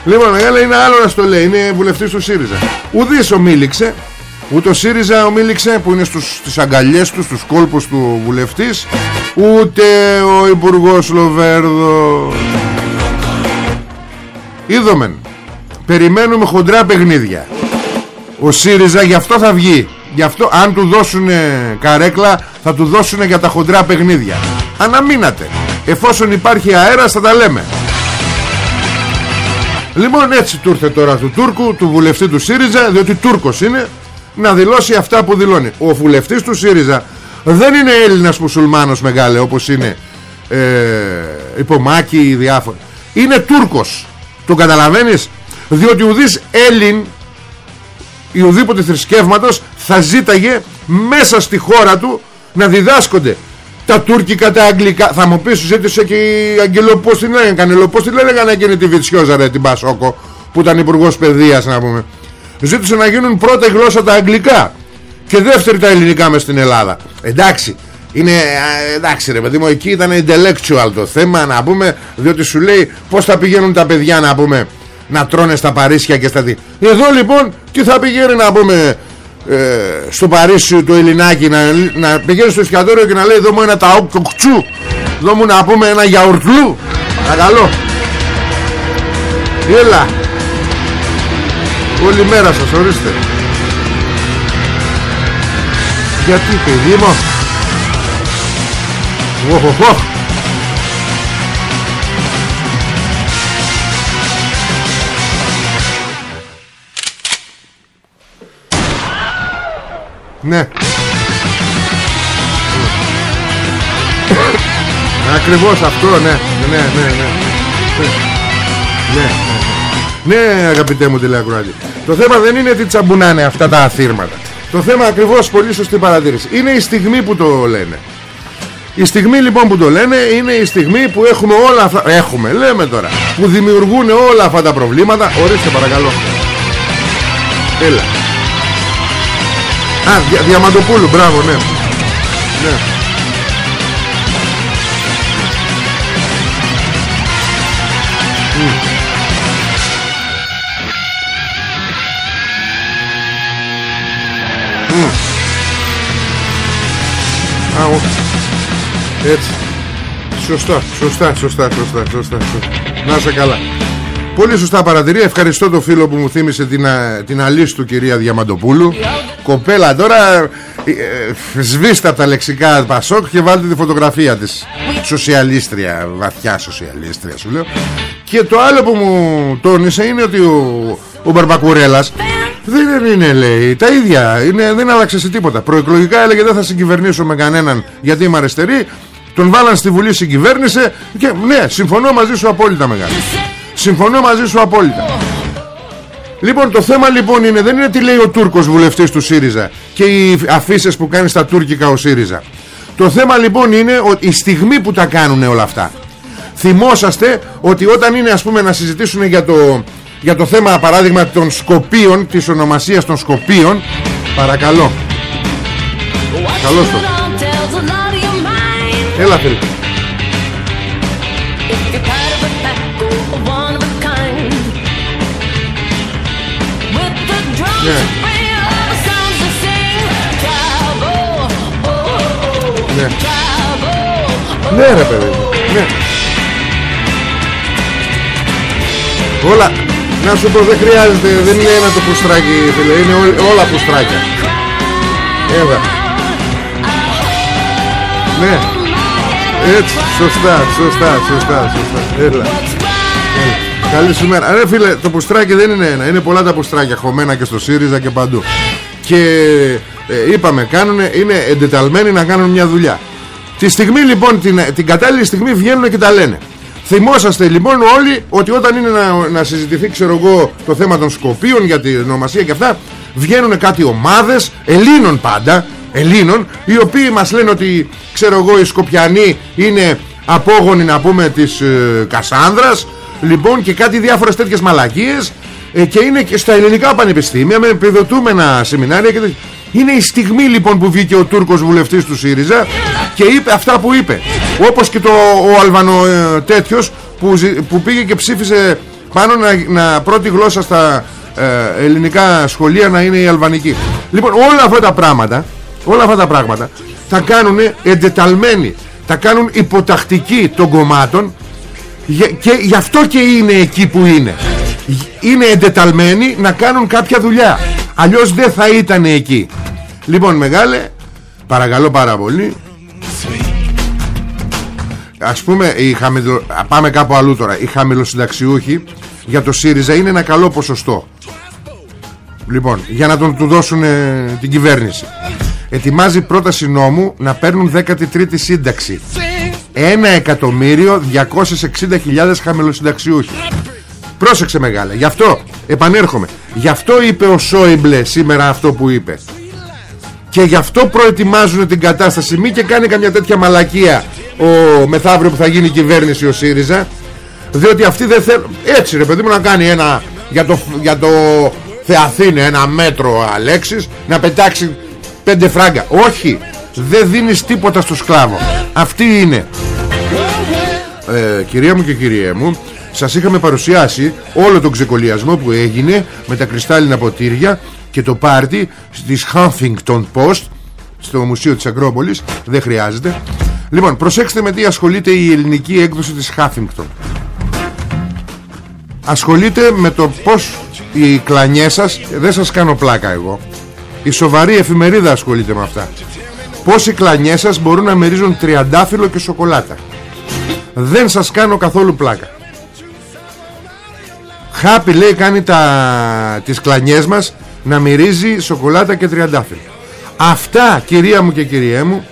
Λοιπόν, μεγάλα είναι άλλο να στο λέει, είναι βουλευτής του ΣΥΡΙΖΑ. Ουδής ομίληξε, ούτε ο ΣΥΡΙΖΑ ομίληξε που είναι στους, στις αγκαλιές του, στους κόλπους του βουλευτής, ούτε ο Υπουργός Λοβέρδο. Είδομεν, περιμένουμε χοντρά παιχνίδια. Ο ΣΥΡΙΖΑ γι' αυτό θα βγει Γι' αυτό αν του δώσουν καρέκλα Θα του δώσουν για τα χοντρά παιχνίδια. Αναμείνατε. Εφόσον υπάρχει αέρας θα τα λέμε. Λοιπόν έτσι του ήρθε τώρα του Τούρκου Του βουλευτή του ΣΥΡΙΖΑ Διότι Τούρκος είναι Να δηλώσει αυτά που δηλώνει. Ο βουλευτής του ΣΥΡΙΖΑ δεν είναι Έλληνας μουσουλμάνος μεγάλε Όπως είναι ε, Υπομάκη ή διάφοροι Είναι Τούρκος. Το καταλαβαίνεις; Διότι ουδής Έλλην ή ουδήποτε θρησκεύματος θα ζήταγε μέσα στη χώρα του να διδάσκονται τα τουρκικά, τα αγγλικά. Θα μου πεις, ζήτησε και η Αγγελοπός την λέγανε, Κανελοπός την λέγανε εκείνη τη Βιτσιόζα ρε, την Πασόκο, που ήταν υπουργός παιδείας να πούμε. Ζήτησε να γίνουν πρώτα γλώσσα τα αγγλικά και δεύτερη τα ελληνικά μες στην Ελλάδα. Εντάξει, είναι, εντάξει ρε παιδί μου, εκεί ήταν intellectual το θέμα να πούμε, διότι σου λέει πώς θα πηγαίνουν τα παιδιά να πούμε να τρώνε στα Παρίσια και στα τι. Εδώ λοιπόν τι θα πηγαίνει να πούμε ε, στο Παρίσι το Ελληνάκι να, να πηγαίνει στο εστιατόριο και να λέει εδώ μου ένα ταόκ κοκτσού εδώ μου να πούμε ένα γιαουρτλού παρακαλώ. Έλα. Όλη μέρα σας ορίστε. Γιατί παιδί μου. Οχοχοχ Ναι. Ακριβώς αυτό ναι. Ναι ναι ναι. Ναι Ναι αγαπητέ μου τηλεακροάτη Το θέμα δεν είναι τι τσαμπουνάνε αυτά τα αθήρματα Το θέμα ακριβώς πολύ σωστή παρατήρηση. Είναι η στιγμή που το λένε. Η στιγμή λοιπόν που το λένε είναι η στιγμή που έχουμε όλα αυτά Έχουμε λέμε τώρα. Που δημιουργούν όλα αυτά τα προβλήματα. Ορίστε παρακαλώ. Έλα Α, δια, Διαμαντοπούλου, μπράβο, ναι. Ναι. Α, ο... Έτσι. Σωστά, σωστά, σωστά, σωστά, σωστά. Να είσαι καλά. Πολύ σωστά παρατηρία. Ευχαριστώ το φίλο που μου θύμισε την, την αλής του κυρία Διαμαντοπούλου. Κοπέλα τώρα ε, ε, σβήστε από τα λεξικά Πασόκ και βάλτε τη φωτογραφία της Σοσιαλίστρια, βαθιά σοσιαλίστρια σου λέω. Και το άλλο που μου τόνισε είναι ότι ο, ο Μπαρμπακουρέλας δεν είναι λέει τα ίδια είναι, Δεν άλλαξε σε τίποτα Προεκλογικά έλεγε δεν θα συγκυβερνήσω με κανέναν Γιατί είμαι αριστερή Τον βάλαν στη Βουλή συγκυβέρνησε Και ναι συμφωνώ μαζί σου απόλυτα μεγάλη Συμφωνώ μαζί σου απόλυτα. Λοιπόν το θέμα λοιπόν είναι Δεν είναι τι λέει ο Τούρκος βουλευτής του ΣΥΡΙΖΑ Και οι αφήσεις που κάνει στα τουρκικά ο ΣΥΡΙΖΑ. Το θέμα λοιπόν είναι ότι η στιγμή που τα κάνουν όλα αυτά. Θυμόσαστε ότι όταν είναι ας πούμε να συζητήσουν για το, για το θέμα παράδειγμα των Σκοπίων Της ονομασίας των Σκοπίων Παρακαλώ. Καλώς το. Έλα φίλε Ναι. Ναι. Ναι ρε παιδί Ναι. Όλα Να σου πω δεν χρειάζεται Δεν είναι ένα το πουστράκι φίλε Είναι ό, όλα πουστράκια. Έλα. Ναι. Έτσι σωστά σωστά σωστά σωστά. Έλα. Ε, Καλή σου μέρα. Ρε φίλε το πουστράκι δεν είναι ένα. Είναι πολλά τα πουστράκια χωμένα και στο ΣΥΡΙΖΑ και παντού. Και ε, είπαμε κάνουνε, Είναι εντεταλμένοι να κάνουν μια δουλειά. Τη στιγμή λοιπόν την, την κατάλληλη στιγμή βγαίνουν και τα λένε. Θυμόσαστε λοιπόν όλοι ότι όταν είναι να, να συζητηθεί ξέρω εγώ το θέμα των Σκοπίων για την ονομασία και αυτά βγαίνουν κάτι ομάδες Ελλήνων πάντα Ελλήνων οι οποίοι μας λένε ότι ξέρω εγώ οι Σκοπιανοί είναι απόγονοι να πούμε της ε, Κασάνδρας λοιπόν και κάτι διάφορες τέτοιες μαλακίες ε, και είναι και στα ελληνικά πανεπιστήμια με επιδοτούμενα σεμινάρια και τέτοια. είναι η στιγμή λοιπόν που βγήκε ο Τούρκος βουλευτής του ΣΥΡΙΖΑ και είπε αυτά που είπε όπως και το, ο Αλβανο ε, τέτοιος που, ζη- που πήγε και ψήφισε πάνω να, να πρώτη γλώσσα στα ε, ελληνικά σχολεία να είναι η αλβανική λοιπόν όλα αυτά τα πράγματα όλα αυτά τα πράγματα τα κάνουν εντεταλμένοι τα κάνουν υποτακτικοί των κομμάτων Γε- και γι' αυτό και είναι εκεί που είναι. Είναι εντεταλμένοι να κάνουν κάποια δουλειά. Αλλιώς δεν θα ήταν εκεί. Λοιπόν μεγάλε παρακαλώ πάρα πολύ. Ας πούμε οι χαμηλο... α, πάμε κάπου αλλού τώρα. Οι χαμηλοσυνταξιούχοι για το ΣΥΡΙΖΑ είναι ένα καλό ποσοστό. Λοιπόν για να τον του δώσουν ε, την κυβέρνηση. Ετοιμάζει πρόταση νόμου να παίρνουν 13η σύνταξη 1 εκατομμύριο 260.000 χαμηλοσυνταξιούχοι. Πρόσεξε μεγάλα Γι' αυτό επανέρχομαι. Γι' αυτό είπε ο Σόιμπλε σήμερα αυτό που είπε. Και γι' αυτό προετοιμάζουν την κατάσταση. Μη και κάνει καμιά τέτοια μαλακία Ο μεθαύριο που θα γίνει κυβέρνηση ο ΣΥΡΙΖΑ Διότι αυτοί δεν θέλουν Έτσι ρε παιδί μου να κάνει ένα Για το, για το Θεαθήνε ένα μέτρο Αλέξης Να πετάξει πέντε φράγκα. Όχι δεν δίνεις τίποτα στο σκλάβο. Αυτή είναι. Ε, Κυρία μου και κυρία μου Σας είχαμε παρουσιάσει όλο τον ξεκολλιασμό που έγινε Με τα κρυστάλλινα ποτήρια Και το πάρτι της Huffington Post Στο Μουσείο της Ακρόπολης. Δεν χρειάζεται. Λοιπόν προσέξτε με τι ασχολείται η ελληνική έκδοση της Huffington. Ασχολείται με το πως οι κλανιές σας Δεν σας κάνω πλάκα εγώ Η σοβαρή εφημερίδα ασχολείται με αυτά Πως οι κλανιές σας μπορούν να μερίζουν τριαντάφυλλο και σοκολάτα. Δεν σας κάνω καθόλου πλάκα. Χάπι λέει κάνει τα, τις κλανιές μας Να μυρίζει σοκολάτα και τριαντάφυλλο. Αυτά κυρία μου και κυρία μου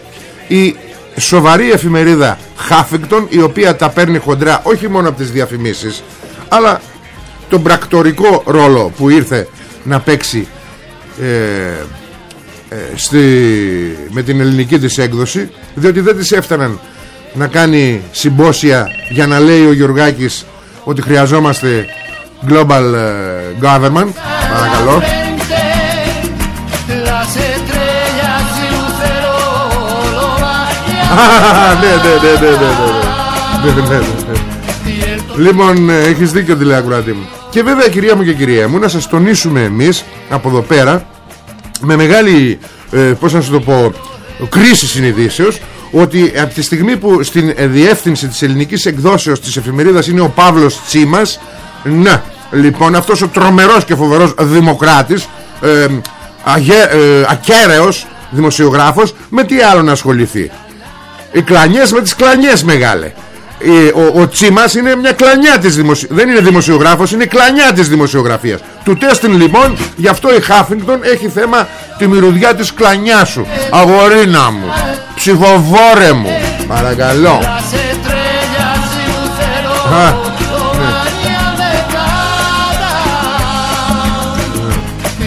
Η σοβαρή εφημερίδα Huffington Η οποία τα παίρνει χοντρά όχι μόνο από τις διαφημίσεις Αλλά τον πρακτορικό ρόλο που ήρθε να παίξει ε, ε, στη, με την ελληνική της έκδοση διότι δεν της έφταναν να κάνει συμπόσια για να λέει ο Γιουργάκης ότι χρειαζόμαστε global government. Παρακαλώ. Ναι, ναι, ναι, ναι, Λοιπόν, έχεις δίκιο μου. Και βέβαια κυρία μου και κυρία μου, να σας τονίσουμε εμείς από εδώ πέρα με μεγάλη ε, Πώς να σου το πω Κρίση συνειδήσεως Ότι από τη στιγμή που στην ε, διεύθυνση της ελληνικής εκδόσεως της εφημερίδας Είναι ο Παύλος Τσίμας Ναι, λοιπόν αυτός ο τρομερός και φοβερός δημοκράτης ε, αγε, ε, Ακέραιος δημοσιογράφος Με τι άλλο να ασχοληθεί. Οι κλανιές με τις κλανιές μεγάλε. Ε, ο, ο Τσίμας είναι μια κλανιά της δημοσιο... Δεν είναι δημοσιογράφος, είναι κλανιά της δημοσιογραφίας Του τέστην λοιπόν, γι' αυτό η Χάφινγκτον έχει θέμα τη μυρωδιά της κλανιάς σου Αγορίνα μου, ψηφοβόρε μου Παρακαλώ Las estrellas y lucero Α, lo bañan de plata.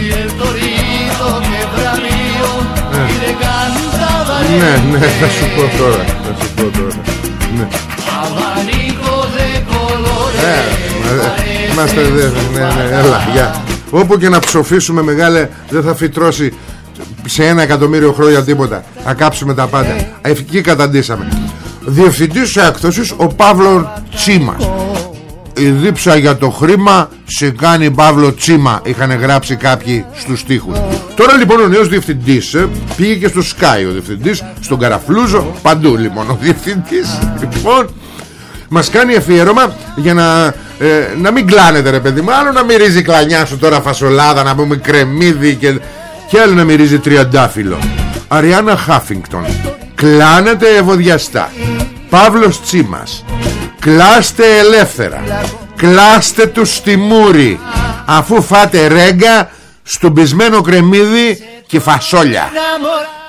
Y el torito que bravío y le cantaba Ναι, ναι, θα σου πω τώρα Θα σου πω τώρα ναι. Είμαστε δε, ναι, ναι, έλα, γεια. Όπου και να ψοφήσουμε μεγάλε δεν θα φυτρώσει σε ένα εκατομμύριο χρόνια τίποτα. Θα κάψουμε τα πάντα. Εκεί καταντήσαμε. Διευθυντής έκδοσης ο Παύλο Τσίμας. Η δίψα για το χρήμα σε κάνει Παύλο Τσίμα Είχαν γράψει κάποιοι στους στίχους Τώρα λοιπόν ο νέος διευθυντής ε, Πήγε και στο Sky ο διευθυντής Στον Καραφλούζο Παντού λοιπόν ο διευθυντής Λοιπόν μας κάνει αφιέρωμα για να, ε, να μην κλάνετε ρε παιδί μου. Άλλο να μυρίζει η κλανιά σου τώρα φασολάδα Να πούμε κρεμμύδι και, και άλλο να μυρίζει τριαντάφυλλο. Αριάννα Χάφινγκτον Κλάνετε ευωδιαστά. Παύλος Τσίμας Κλάστε ελεύθερα. Κλάστε τους στη μούρη. Αφού φάτε ρέγγα Στουμπισμένο κρεμμύδι Και φασόλια.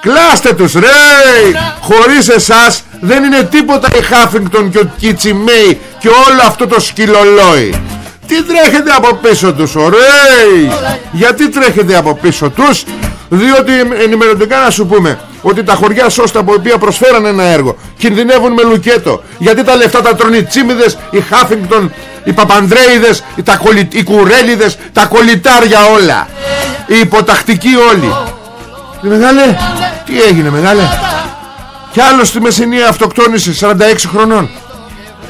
Κλάστε τους ρε! Χωρίς εσάς δεν είναι τίποτα η Χάφινγκτον και ο Κιτσιμέι Και όλο αυτό το σκυλολόι. Τι τρέχετε από πίσω τους ωραία Γιατί τρέχετε από πίσω τους; Διότι ενημερωτικά να σου πούμε Ότι τα χωριά σώστα από οποία προσφέραν ένα έργο Κινδυνεύουν με λουκέτο. Γιατί τα λεφτά τα τρώνε οι τσίμιδες Οι Χάφινγκτον Οι Παπανδρέιδες Οι, τα κολυ... οι Κουρέλιδες Τα κολυτάρια όλα. Οι υποτακτικοί όλοι. Ε, Μεγάλε Τι έγινε μεγάλε; Κι άλλος στη Μεσσηνία αυτοκτόνησε 46 χρονών.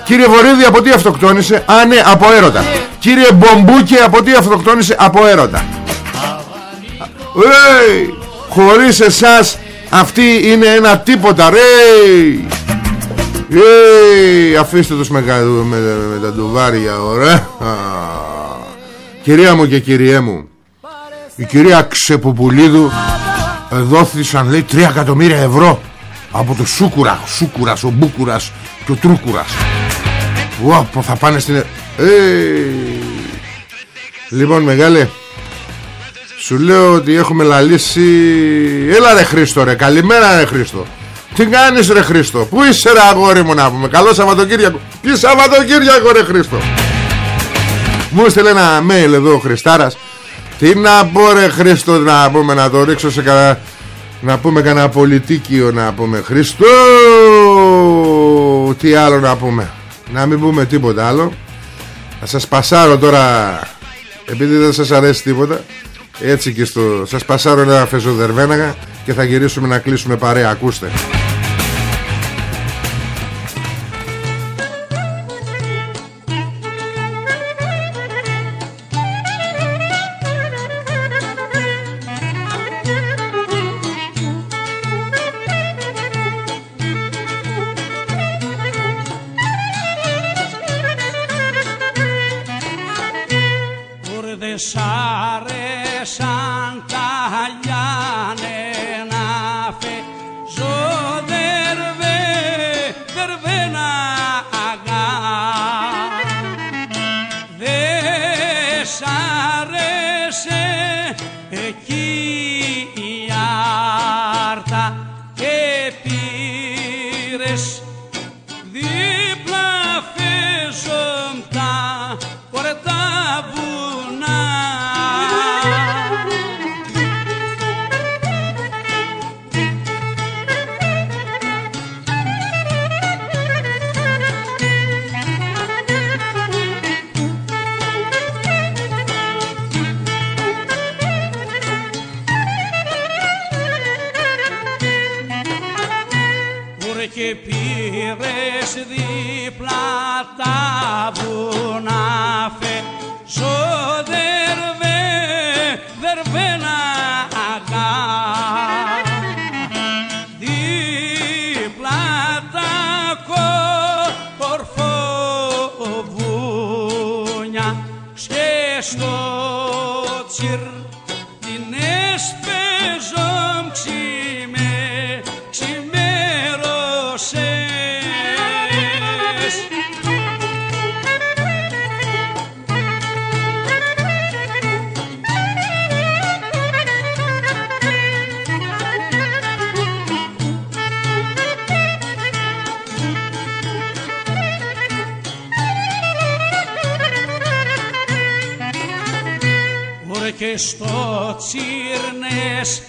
Κύριε Βορύδη από τι αυτοκτόνησε; Α ναι από έρωτα. Κύριε Μπομπούκε από τι αυτοκτόνησε; Από έρωτα. Ρε Χωρίς εσάς Αυτή είναι ένα τίποτα. Ρε ε, αφήστε τους με, με, με, τα ντουβάρια ωραία. Κυρία μου και κυριέ μου Η κυρία Ξεπουπουλίδου Δόθησαν λέει 3 εκατομμύρια ευρώ Από το Σούκουρα Σούκουρας, ο Μπούκουρας και ο Τρούκουρας. Ω, θα πάνε στην... Ε, λοιπόν μεγάλε Σου λέω ότι έχουμε λαλήσει. Έλα ρε Χρήστο ρε Καλημέρα ρε Χρήστο. Τι κάνεις ρε Χρήστο Πού είσαι ρε αγόρι μου να πούμε. Καλό Σαββατοκύριακο. Τι Σαββατοκύριακο ρε Χρήστο. Μου έστειλε ένα mail εδώ ο Χριστάρας. Τι να πω ρε Χρήστο Να πούμε να το ρίξω σε κανένα να πούμε κανένα πολιτικείο να πούμε. Χριστό Τι άλλο να πούμε. Να μην πούμε τίποτα άλλο. Θα σας πασάρω τώρα Επειδή δεν σας αρέσει τίποτα Έτσι και στο Σας πασάρω ένα φεζοδερβέναγα Και θα γυρίσουμε να κλείσουμε παρέα. Ακούστε στο τσίρνες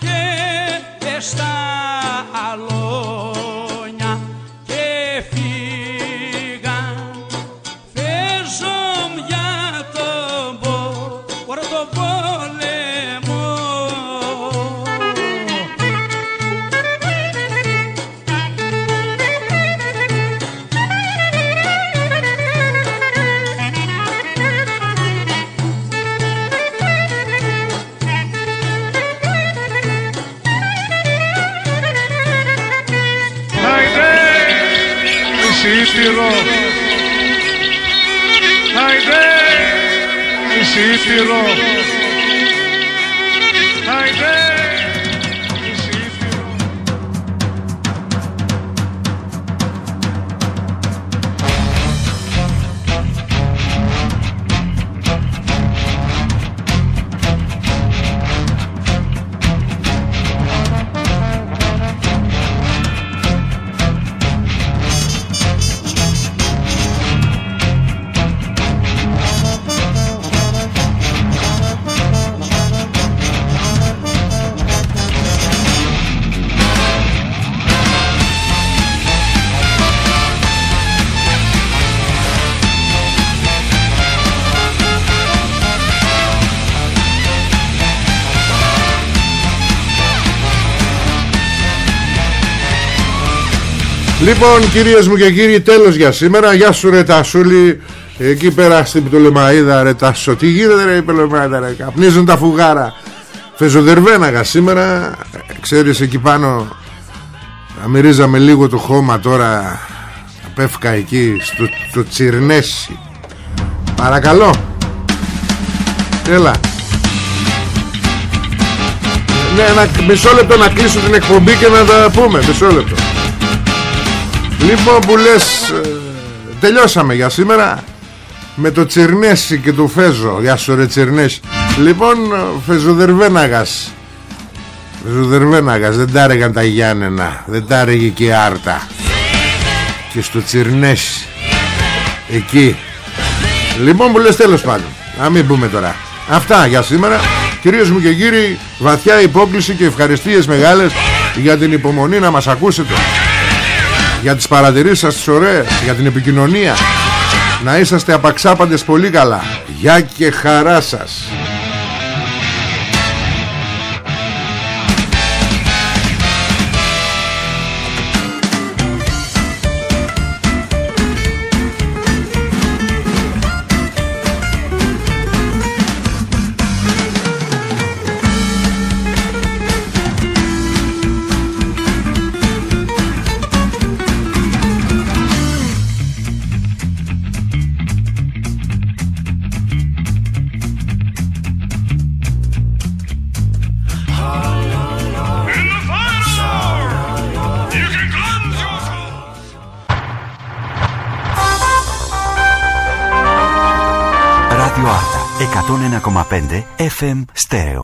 que está Hero. Λοιπόν κυρίες μου και κύριοι τέλος για σήμερα. Γεια σου ρε Τασούλη. Εκεί πέρα στην Πτολεμαίδα ρε Τασο Τι γίνεται ρε η Πτολεμαίδα ρε Καπνίζουν τα φουγάρα. Φεζοδερβέναγα σήμερα. Ξέρεις εκεί πάνω Να μυρίζαμε λίγο το χώμα τώρα Πέφκα εκεί Στο, στο Τσιρνέσι. Παρακαλώ. Έλα. Ναι, ένα, μισό λεπτό να κλείσω την εκπομπή και να τα πούμε. Μισό λεπτό Λοιπόν που λες ε, Τελειώσαμε για σήμερα. Με το Τσιρνέσι και το Φέζο. Γεια σου ρε Τσιρνέσι Λοιπόν ε, Φεζοδερβέναγας. Φεζοδερβέναγας Δεν τα έλεγαν τα Γιάννενα. Δεν τα έλεγε και η Άρτα. Και στο Τσιρνέσι Εκεί. Λοιπόν που λες τέλος πάντων. Να μην πούμε τώρα. Αυτά για σήμερα. Κυρίες μου και κύριοι Βαθιά υπόκληση και ευχαριστίες μεγάλες Για την υπομονή να μας ακούσετε για τις παρατηρήσεις σας τις ωραίες για την επικοινωνία. Να είσαστε απαξάπαντες πολύ καλά. Γεια και χαρά σας FM Στέρεο